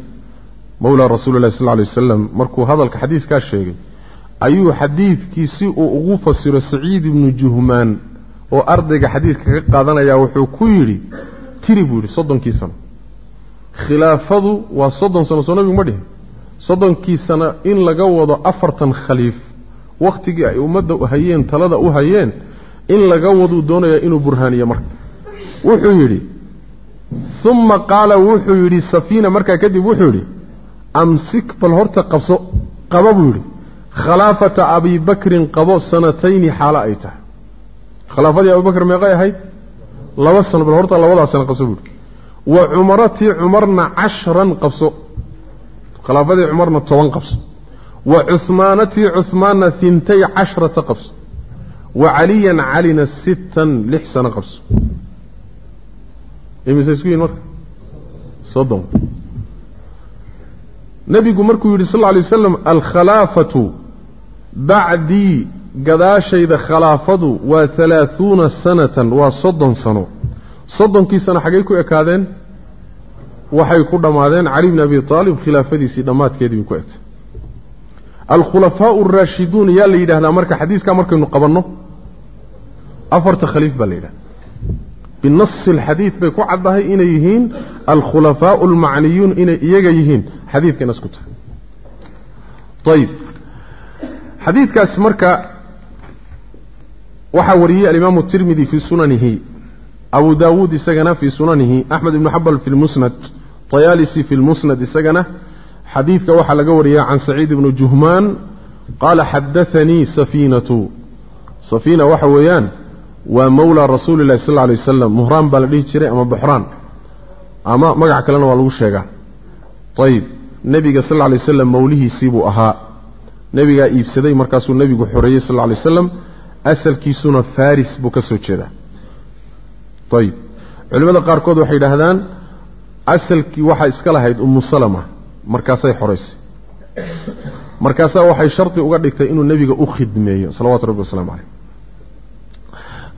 Mawlaa rasuuli lahi sal lla alay wasalam markuu hadalka xadiidkaa sheegay ayuu xadiidkii si uu ugu fasiro saciid ibnu juhmaan oo ardayga xadiidka ka qaadanayaa wuxuu ku yidhi tiri buu yidhi soddonkii sano. Khilaafadu waa soddon sano soo nabigu ma dhihin soddonkii sano in laga wado afartan khaliif wakhtigii ay ummadda hayeen talada u hayeen in laga waduu doonayaa inuu burhaaniyo marka. Wuxuu yidhi uma qaala wuxuu yidhi safiina markaa kadib wuxuu yidhi amsik bal horta qabso. Qaba buu yidhi khilaafata abi bakrin qabo sanatayni xaalo ay tahay. Khilaafadii abubakr meeqay ahayd? Laba sano bal horta labadaa sano qabso buu yidhi. Wa cumaratii cumarna cashran qabso khilaafadii cumarna toban qabso. Wa cuhmaanatii cuhmaanna hintay cashrata qabso. Wa caliyan calina sittan lix sano qabso. Imise isku yihiin marka? Soddon. Nebigu markuu yidhi sal lla alay waslam alkhalaafatu bacdii gadaashayda khilaafadu waa halaaثuuna sanatan waa soddon sano. Soddonkii sano xaggay ku ekaadeen waxay ku dhammaadeen cali bni abi aalib khilaafadiisii dhammaadkeedii bay ku egtay alkhulafaau araashiduun yaa la yidhahdaa marka xadiiskaa markaynu qabanno afarta khaliif baa la yidhahda binasi alxadiid bay ku caddahay inay yihiin alkhulafaau almacniyuun inay iyaga yihiin. Xadiidkayna isku tahay. Ayib xadiidkaas marka waxaa wariyey alimaamu tirmidi fii sunanihi abu daawuud isagana fii sunanihi axmed ibnu xabal fi lmusnad tayaalisi fi lmusnad isagana xadiidka waxaa laga wariyay can saciid ibni juhmaan qaala xadaanii safiinatu. Safiina waxa weeyaan waa mawlaa rasuuli llahi sal alay wasalam muhraan baa la dhihi jiray ama buxraan ama magac kalena waa lagu sheegaa? Ayib nebiga sal alay wasalam mawlihiisii buu ahaa. Nebigaa iibsaday markaasuu nebigu xoreeyey sal alay wasalam asalkiisuna faris buu asalkii waxaa iska lahayd umu salama markaasay xoraysay markaasaa waxay shardi uga dhigtay inuu nebiga u khidmeeyo salawatu rabbi waslamu caleyh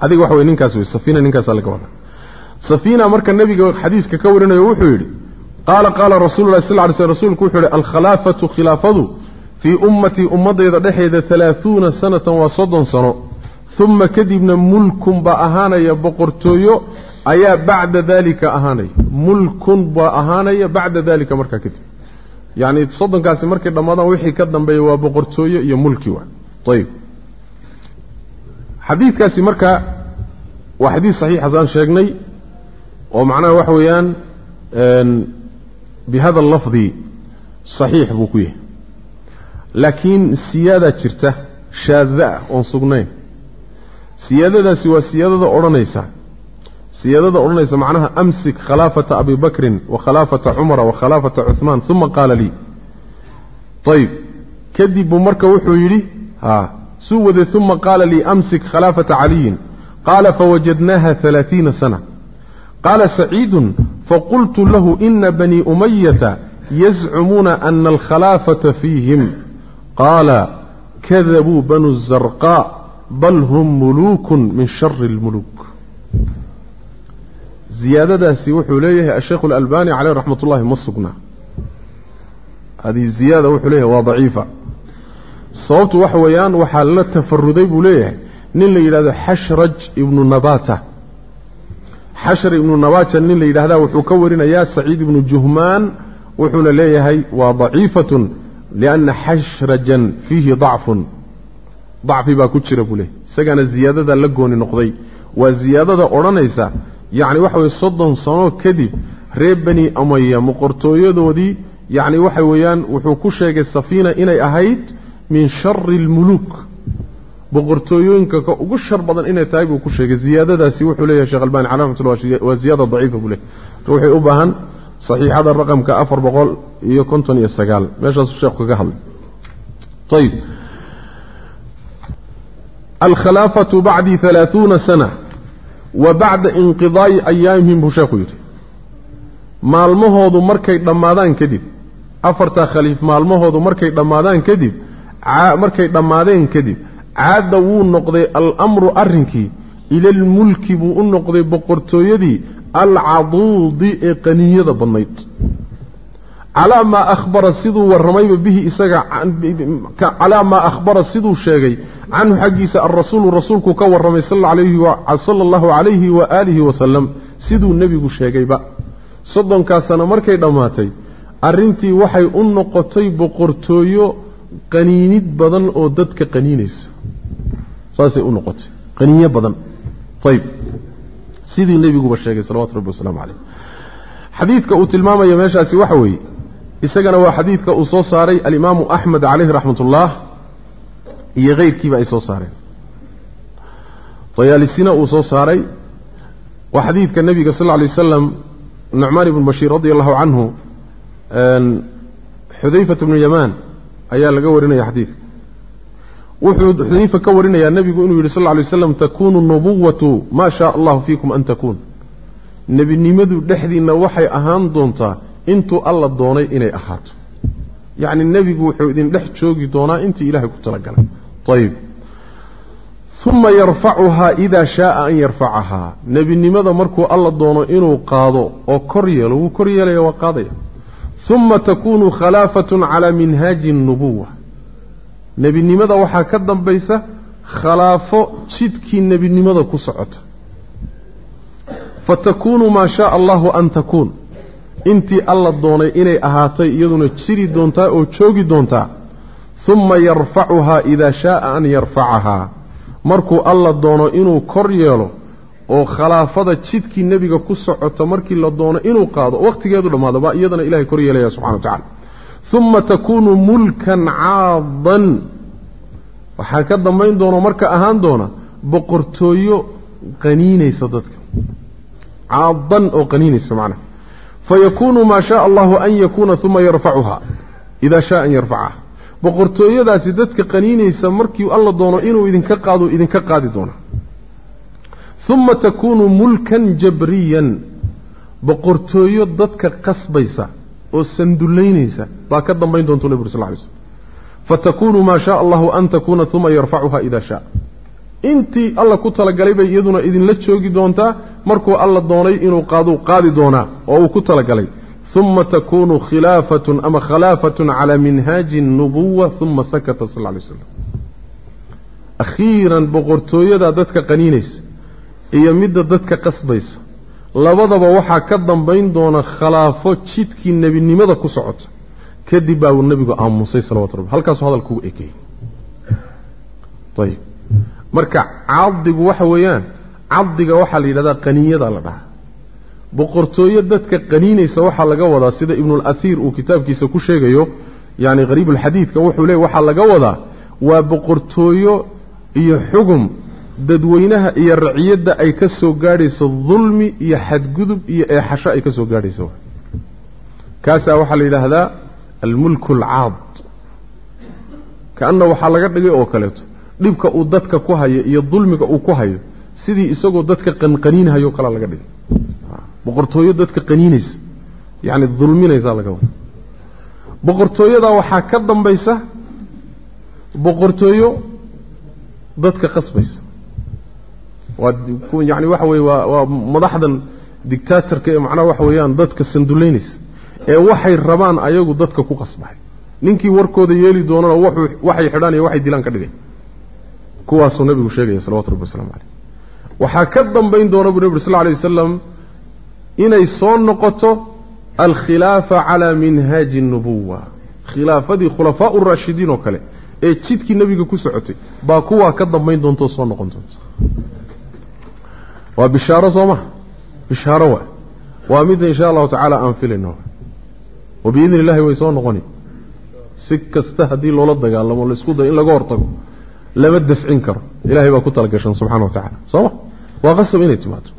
adiga waxa wey ninkaas wey safiina ninkaasaa laga wadaa. Safiina marka nebiga xadiiska ka warinayo wuxuu yidhi qaala qaala rasuulu lahi sal ly slm rsulku wuxuu yidhi alkhalaafatu khilaafadu fii ummatii ummaddayda dhexeeda halaaثuuna sanatan waa soddon sano uma kadibna mulkun baa ahaanaya boqortooyo ayaa bacda daalika ahaanaya mulkun baa ahaanaya bacda daalika markaa kadib. Yacni soddonkaasi markay dhammaadaan wixii ka dambeeya waa boqortooyo iyo mulki waa. Ayib xadiidkaasi marka waa xadiid saxiixas aan sheegnay oo macnaha waxa weeyaan bihada lafdi saxiix buu ku yahay. Laakiin siyaadaa jirta shaada oon sugnayn siyaadadaasi waa siyaadada odhanaysa siyaadada odhanaysa macnaha amsik khilaafata abi bakrin wa khilaafata cumara wa khilaafata cuhmaan uma qaala lii. Ayib kadib buu marka wuxuu yidhi suu waday uma qaala lii amsik khilaafata caliyin. Qaala fawajadnaaha halaaiina sana. Qaala saciidun. Faqultu lahu ina banii umayata yazcumuuna ana alkhilaafata fiihim. Qaala kadabuu banu zarqaa bal hum muluukun min shari اlmuluuk ziyaadadaasi wuxuu leeyahay asheikhu اlalbani caleyh raxmat ullahi ma sugnaa haddii ziyaada wuxuu leeyahay waa daciifa. Sababtu waxa weeyaan waxaa la tafaruday buu leeyahay. Nin la yidhahdo xashraj ibnu nabata. Xashar ibnu nabata nin la yidhahda wuxuu ka warinayaa saciid ibnu juhmaan wuxuuna leeyahay waa daciifatun lianna xashrajan fiihi dacfun. Dacfi baa ku jira buu leeyahy isagaana ziyaadada la gooni noqday. Waa ziyaadada odhanaysa yacni waxa weye soddon sano kadib reer bani amaya boqortooyadoodii yacni waxa weeyaan wuxuu ku sheegay safiina inay ahayd min shari اlmuluuk boqortooyooyinka ka ugu shar badan inay tahay buu ku sheegay. Ziyaadadaasi wuxuu leeyahay sheekh albani cala raxmatullah waa ziyaada daciifa buu leeyahy ruuxii u baahan saxiixada raqamka afar boqol iyo konton iyo sagaal. Meeshaasuu sheekhu kaga hadlay. Ayib alkhalaafatu bacdii halaaثuuna sana wa bacda inqidaa'i ayaamihim buu sheekhu yidhi. Maalmahoodu markay dhammaadaan kadib afartaa khaliif maalmahoodu markay dhammaadaan kadib markay dhammaadeen kadib caadda wuu noqday alamru arrinkii ila almulki buu u noqday boqortooyadii alcaduudi ee qaniyada badnayd calaa maa ahbara siduu warramayba bihi isaga calaa maa akhbara siduu sheegay canhu xaggiisa alrasuulu rasuulku ka warramay sala allahu calayhi wa aalihi wasalam siduu nebigu sheegayba. Soddonkaas sano markay dhammaatay arrintii waxay u noqotay boqortooyo qaniinid badan oo dadka qaniinaysa. Saasay u noqotay qaniinyo badan. Ayb sidii nebiguba sheegay salawatu rabbi wasalaamu caleyh xadiidka uu tilmaamaya meeshaasi waxa weeye isagana waa xadiidka uu soo saaray alimaamu axmed caleyhi raxmat ullah iyo keyrkiiba ay soo saareen. Dayaalisina uu soo saaray waa xadiidka nebiga sal lla alay wasalam nucmaan ibnu bashiir radi allahu canhu xudayfat bnu yamaan ayaa laga warinaya xadiidka. Wuxuu xudayfa ka warinayaa nebigu inuu yidhi sal lla alay waslam takuunu nubuwatu maa shaa allahu fiikum an takuun. Nebinimadu dhexdiinna waxay ahaan doontaa intuu alla doonay inay ahaato. Yacni nebigu wuxuu idin dhex joogi doonaa intii ilahay ku talagalay. Ayib uma yarfacuhaa idaa shaaa an yarfacahaa. Nebinimada markuu alla doono inuu qaado oo kor yeelo wuu kor yeelaya waa qaadaya. Uma takuunu khilaafatun calaa minhaaji nubuwa nebinimada waxaa ka dambaysa khilaafo jidkii nebinimada ku socota. Fatakuunu maa shaaa allahu an takuun intii alla doonay inay ahaatay iyaduna jiri doontaa oo joogi doontaa. Uma yarfacuhaa idaa shaaa an yarfacahaa. Markuu alla doono inuu kor yeelo oo khilaafada jidkii nebiga ku socota markii la doono inuu qaado wakhtigeedu dhammaado baa iyadana ilahay kor yeelaya subxana wa tacala uma takuunu mulkan caadan. Waxaa ka dambayn doono marka ahaan doona boqortooyo qaniinaysa dadka. Caadan oo qaniinaysa macnaha fayakuunu maa shaaa allahu an yakuuna uma yarfacuha idaa shaa an yarfacaha boqortooyadaasi dadka qaniinaysa markii alla doono inuu idinka qaado idinka qaadi doona uma takuunu mulkan jabriyan boqortooyo dadka qasbaysa oo sandullaynaysa baa ka dambayn doontu nebi uri sal ly slm fatakuunu maa shaaa allahu an takuuna uma yarfacuha idaa shaa intii alla ku talagalay bay iyaduna idinla joogi doontaa markuu alla doonay inuu qaaduu qaadi doonaa oo uu ku talagalay. Uma takuunu khilaafatun ama khilaafatun calaa minhaaji nubuwa uma sakata sal ly slam akhiiran boqortooyadaa dadka qaniinaysa iyo midda dadka qasbaysa labadaba waxaa ka dambayn doona khilaafo jidkii nebinimada ku socota. Kadib baa uu nebigu aamusay salawatu rabbi. Halkaasuu hadalkugu ekeeyey. Ayib marka cadigu waxa weeyaan cadiga waxaa la yidhahdaa qaniyada la dhahaa. Boqortooyo dadka qaniinaysa waxaa laga wadaa sida ibnuulaiir uu kitaabkiisa ku sheegayo yani hariibulxadiidka wuxuu leey waxaa laga wadaa waa boqortooyo iyo xugum dadweynaha iyo raciyadda ay ka soo gaadhayso dulmi iyo xadgudub iyo eexasho ay ka soo gaadhayso. Kaasaa waxaa la yidhaahdaa almulku alcaad kaanna waxaa laga dhigay oo kaleeto dhibka uu dadka ku hayo iyo dulmiga uu ku hayo sidii isagoo dadka qanqaniinhayo kalea laga dhigay. Boqortooyo dadka qaniinaysa yacni dulminaysaa laga wada boqortooyadaa waxaa ka dambaysa boqortooyo dadka qasbaysa. Waa yani waxa weye waa waa madaxdan dictaatorka ee macnaha waxa weeyaan dadka sandullaynaysa ee waxay rabaan ayagu dadka ku qasbahay. Ninkii warkooda yeeli doonana wuxuu waxay xidhaan iyo waxay dilaan ka dhigay kuwaasuu nabigu sheegaya salawatu rabbi waslamu caleyh waxaa ka dambayn doona buu nebi sal alay wasalam inay soo noqoto alkhilaafa calaa minhaaji اnubuwa khilaafadii khulafaa uraashidiin oo kale ee jidkii nebiga ku socotay baa kuwaa ka dambayn doonta oo soo noqon doonta waa bishaaro soo maha bishaaro waa waa midna insha allahu tacaala aan filayno. Wa biidni illahi way soo noqoni. Si kasta haddii loola dagaalamo la isku dayo in laga hortago lama dafcin karo. Ilahay baa ku talagashan subxana wa tacala sooma waa qasab inay timaado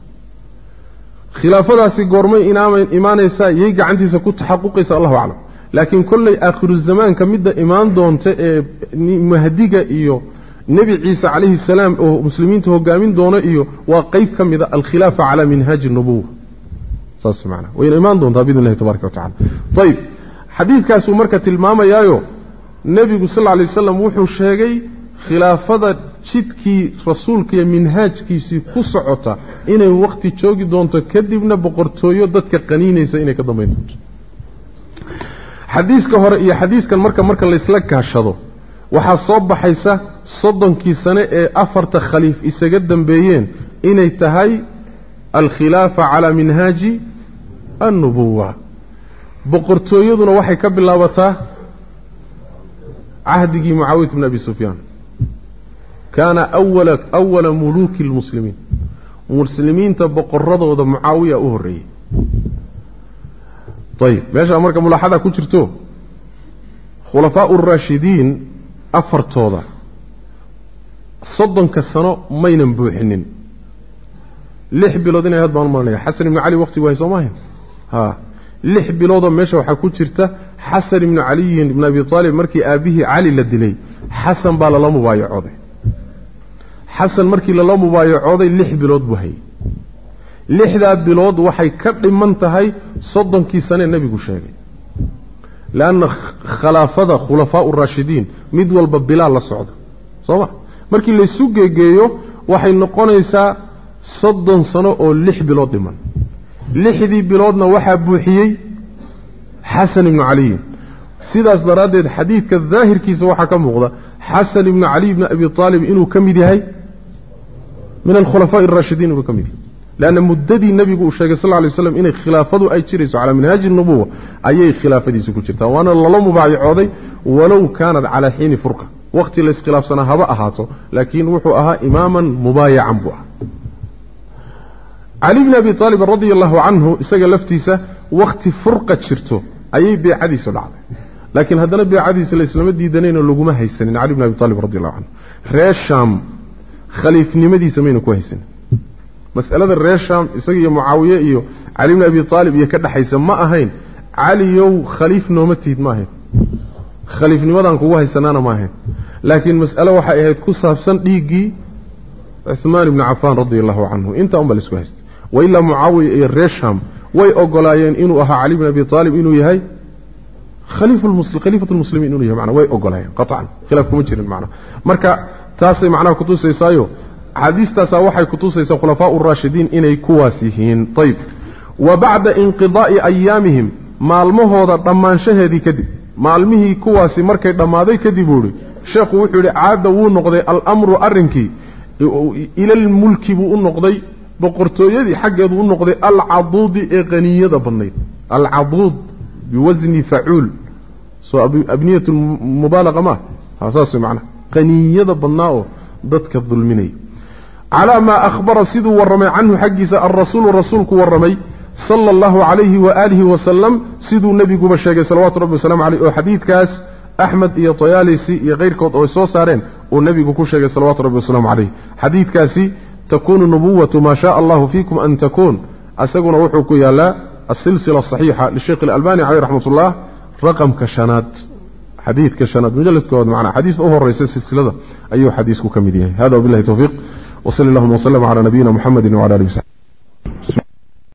khilaafadaasi goormay inaamay imaanaysaa yay gacantiisa ku taxaquqaysa allahu aclam. Laakiin kolley aakhiru zamaanka midda imaan doonta ee mahdiga iyo nebi ciise calayhi salaam oo muslimiinta hogaamin doono iyo waa qeyb ka mida alkhilaafa calaa minhaaji nubuwa saas manaa wayna imaan doontaa biidn illahi tabaraka wa tacala ayib xadiidkaasuu marka tilmaamayaayo nebigu sal lla alay wasalam wuxuu sheegay khilaafada jidkii rasuulka iyo minhaajkiisii ku socota inay wakhti joogi doonto kadibna boqortooyo dadka qaniinaysa inay ka dambayn doonto. Xadiiska hore iyo xadiiskan marka marka laysla kaashado waxaa soo baxaysa soddonkii sane ee afarta khaliif isaga dambeeyeen inay tahay alkhilaafa calaa minhaaji annubuwa. Boqortooyaduna waxay ka bilaabataa cahdigii mucaawiyat bn abi sufyaan kaana awala muluuki lmuslimiin. Muslimiinta boqoradooda mucaawiya u horreeyey ayib meeshaa marka mulaaxadaa ku jirto khulafaau araashidiin afartooda soddonka sano maynan buuxinin. Lix bilood inay had baan umaranaya xasan ibnu cali waqti wahay soo maahayn ha. Lix biloodoo meesha waxaa ku jirta xasan ibnu caliyin ibnu abi aalib markii aabbihii cali la dilay. Xasan baa lala mubaayacooday xasan markii lala mubaayacooday lix bilood buu hayay. Lixdaa bilood waxay ka dhiman tahay soddonkii sanee nebigu sheegay. Leanna khilaafada khulafaau raashidiin mid walba bilaal la socda soo ma? Markii laysu geegeeyo waxay noqonaysaa soddon sano oo lix bilood dhiman. Lixdii biloodna waxaa buuxiyey xasan ibnu caliyin sidaas daraaddeed xadiidka daahirkiisa waxaa ka muuqda xasan ibnu caliy bni abi aalib inuu ka mid yahay min alkhulafaa'i araashidiin inuu ka mid yahay leanna muddadii nebigu uu sheegay sal ly slam inay khilaafadu ay jirayso calaa minhaaji nubuwa ayay khilaafadiisu ku jirtaa waana lala mubaayacooday walow kaanat calaa xiini furqa waqti layskhilaafsanaa haba ahaato laakiin wuxuu ahaa imaaman mubaayacan buu ahaa cali bni abi aalib radia allahu canhu isaga laftiisa wakhti furqa jirto ayay beecadiisu dhacday laakiin haddana beecadiisa laislama diidanaynoo laguma haysanin cali bni abi aalib radi allahu canhu reer shaam khaliifnimadiisa mayna ku haysanin mas'alada reer shaam isaga iyo mucaawiye iyo cali bni abi aalib iyo ka dhexaysa ma ahayn caliyow khaliif nooma tihid ma ahayn. Khaliifnimadaan kugu haysanaana ma ahayn. Laakiin mas'ale waxay ahayd ku saabsan dhiiggii cuhmaan ibni cafaan radia allahu canhu. Intaa un baa la isku haystay wailaa mucaawiya iyo reer shaam way ogolaayeen inuu ahaa cali bn abi aalib inuu yahay khaliifatu lmuslimiin inuu yahay mana way ogolaayeen qaطcan khilaaf kuma jirin macna marka taasay macnaha kutusaysaayo axaadiistaasaa waxay kutusaysaa khulafaau raashidiin inay kuwaas yihiin. Ayb wa bacda inqidaa'i ayaamihim maalmahooda dhammaanshaheedii kadib maalmihii kuwaasi markay dhammaaday kadib buu ihi sheekhu wuxuu yidhi caada wuu noqday alamru arrinkii ilalmulki buu u noqday boqortooyadii xaggeedu u noqday alcaduudi ee qaniyada badnayd. Alcaduud biwasni facuul. Soo abniyat mubaalaqa maa saas way qaniyada badnaa oo dadka dulminaya calaa maa akhbara siduu warramay canhu xaggiisa alrasuulu rasuulku warramay sala allahu calayhi waaalihi wasalam siduu nebiguba sheegay salawatu rabbi wasalamu caleyh oo xadiidkaas axmed iyo tayaalisi iyo keyrkood oo soo saareen uu nebigu ku sheegay salawatu rabbi wasalaamu calayh xadiidkaasi takunu nubuwatu maa shaء allahu fiikum an takuun. Isaguna wuxuu ku yaalaa asilsila asaxiixa lisheikh اlalbani caleyh raxmat ullah raqamka shanaad shanaad mujaladkood macnaa xadiista u horeysa silsilada ayuu xadiisku ka mid yahay. Hada wabillahi towfiiq wsali allahuma wslm cala nabiyina muxamedi wcala alihi wsaxbi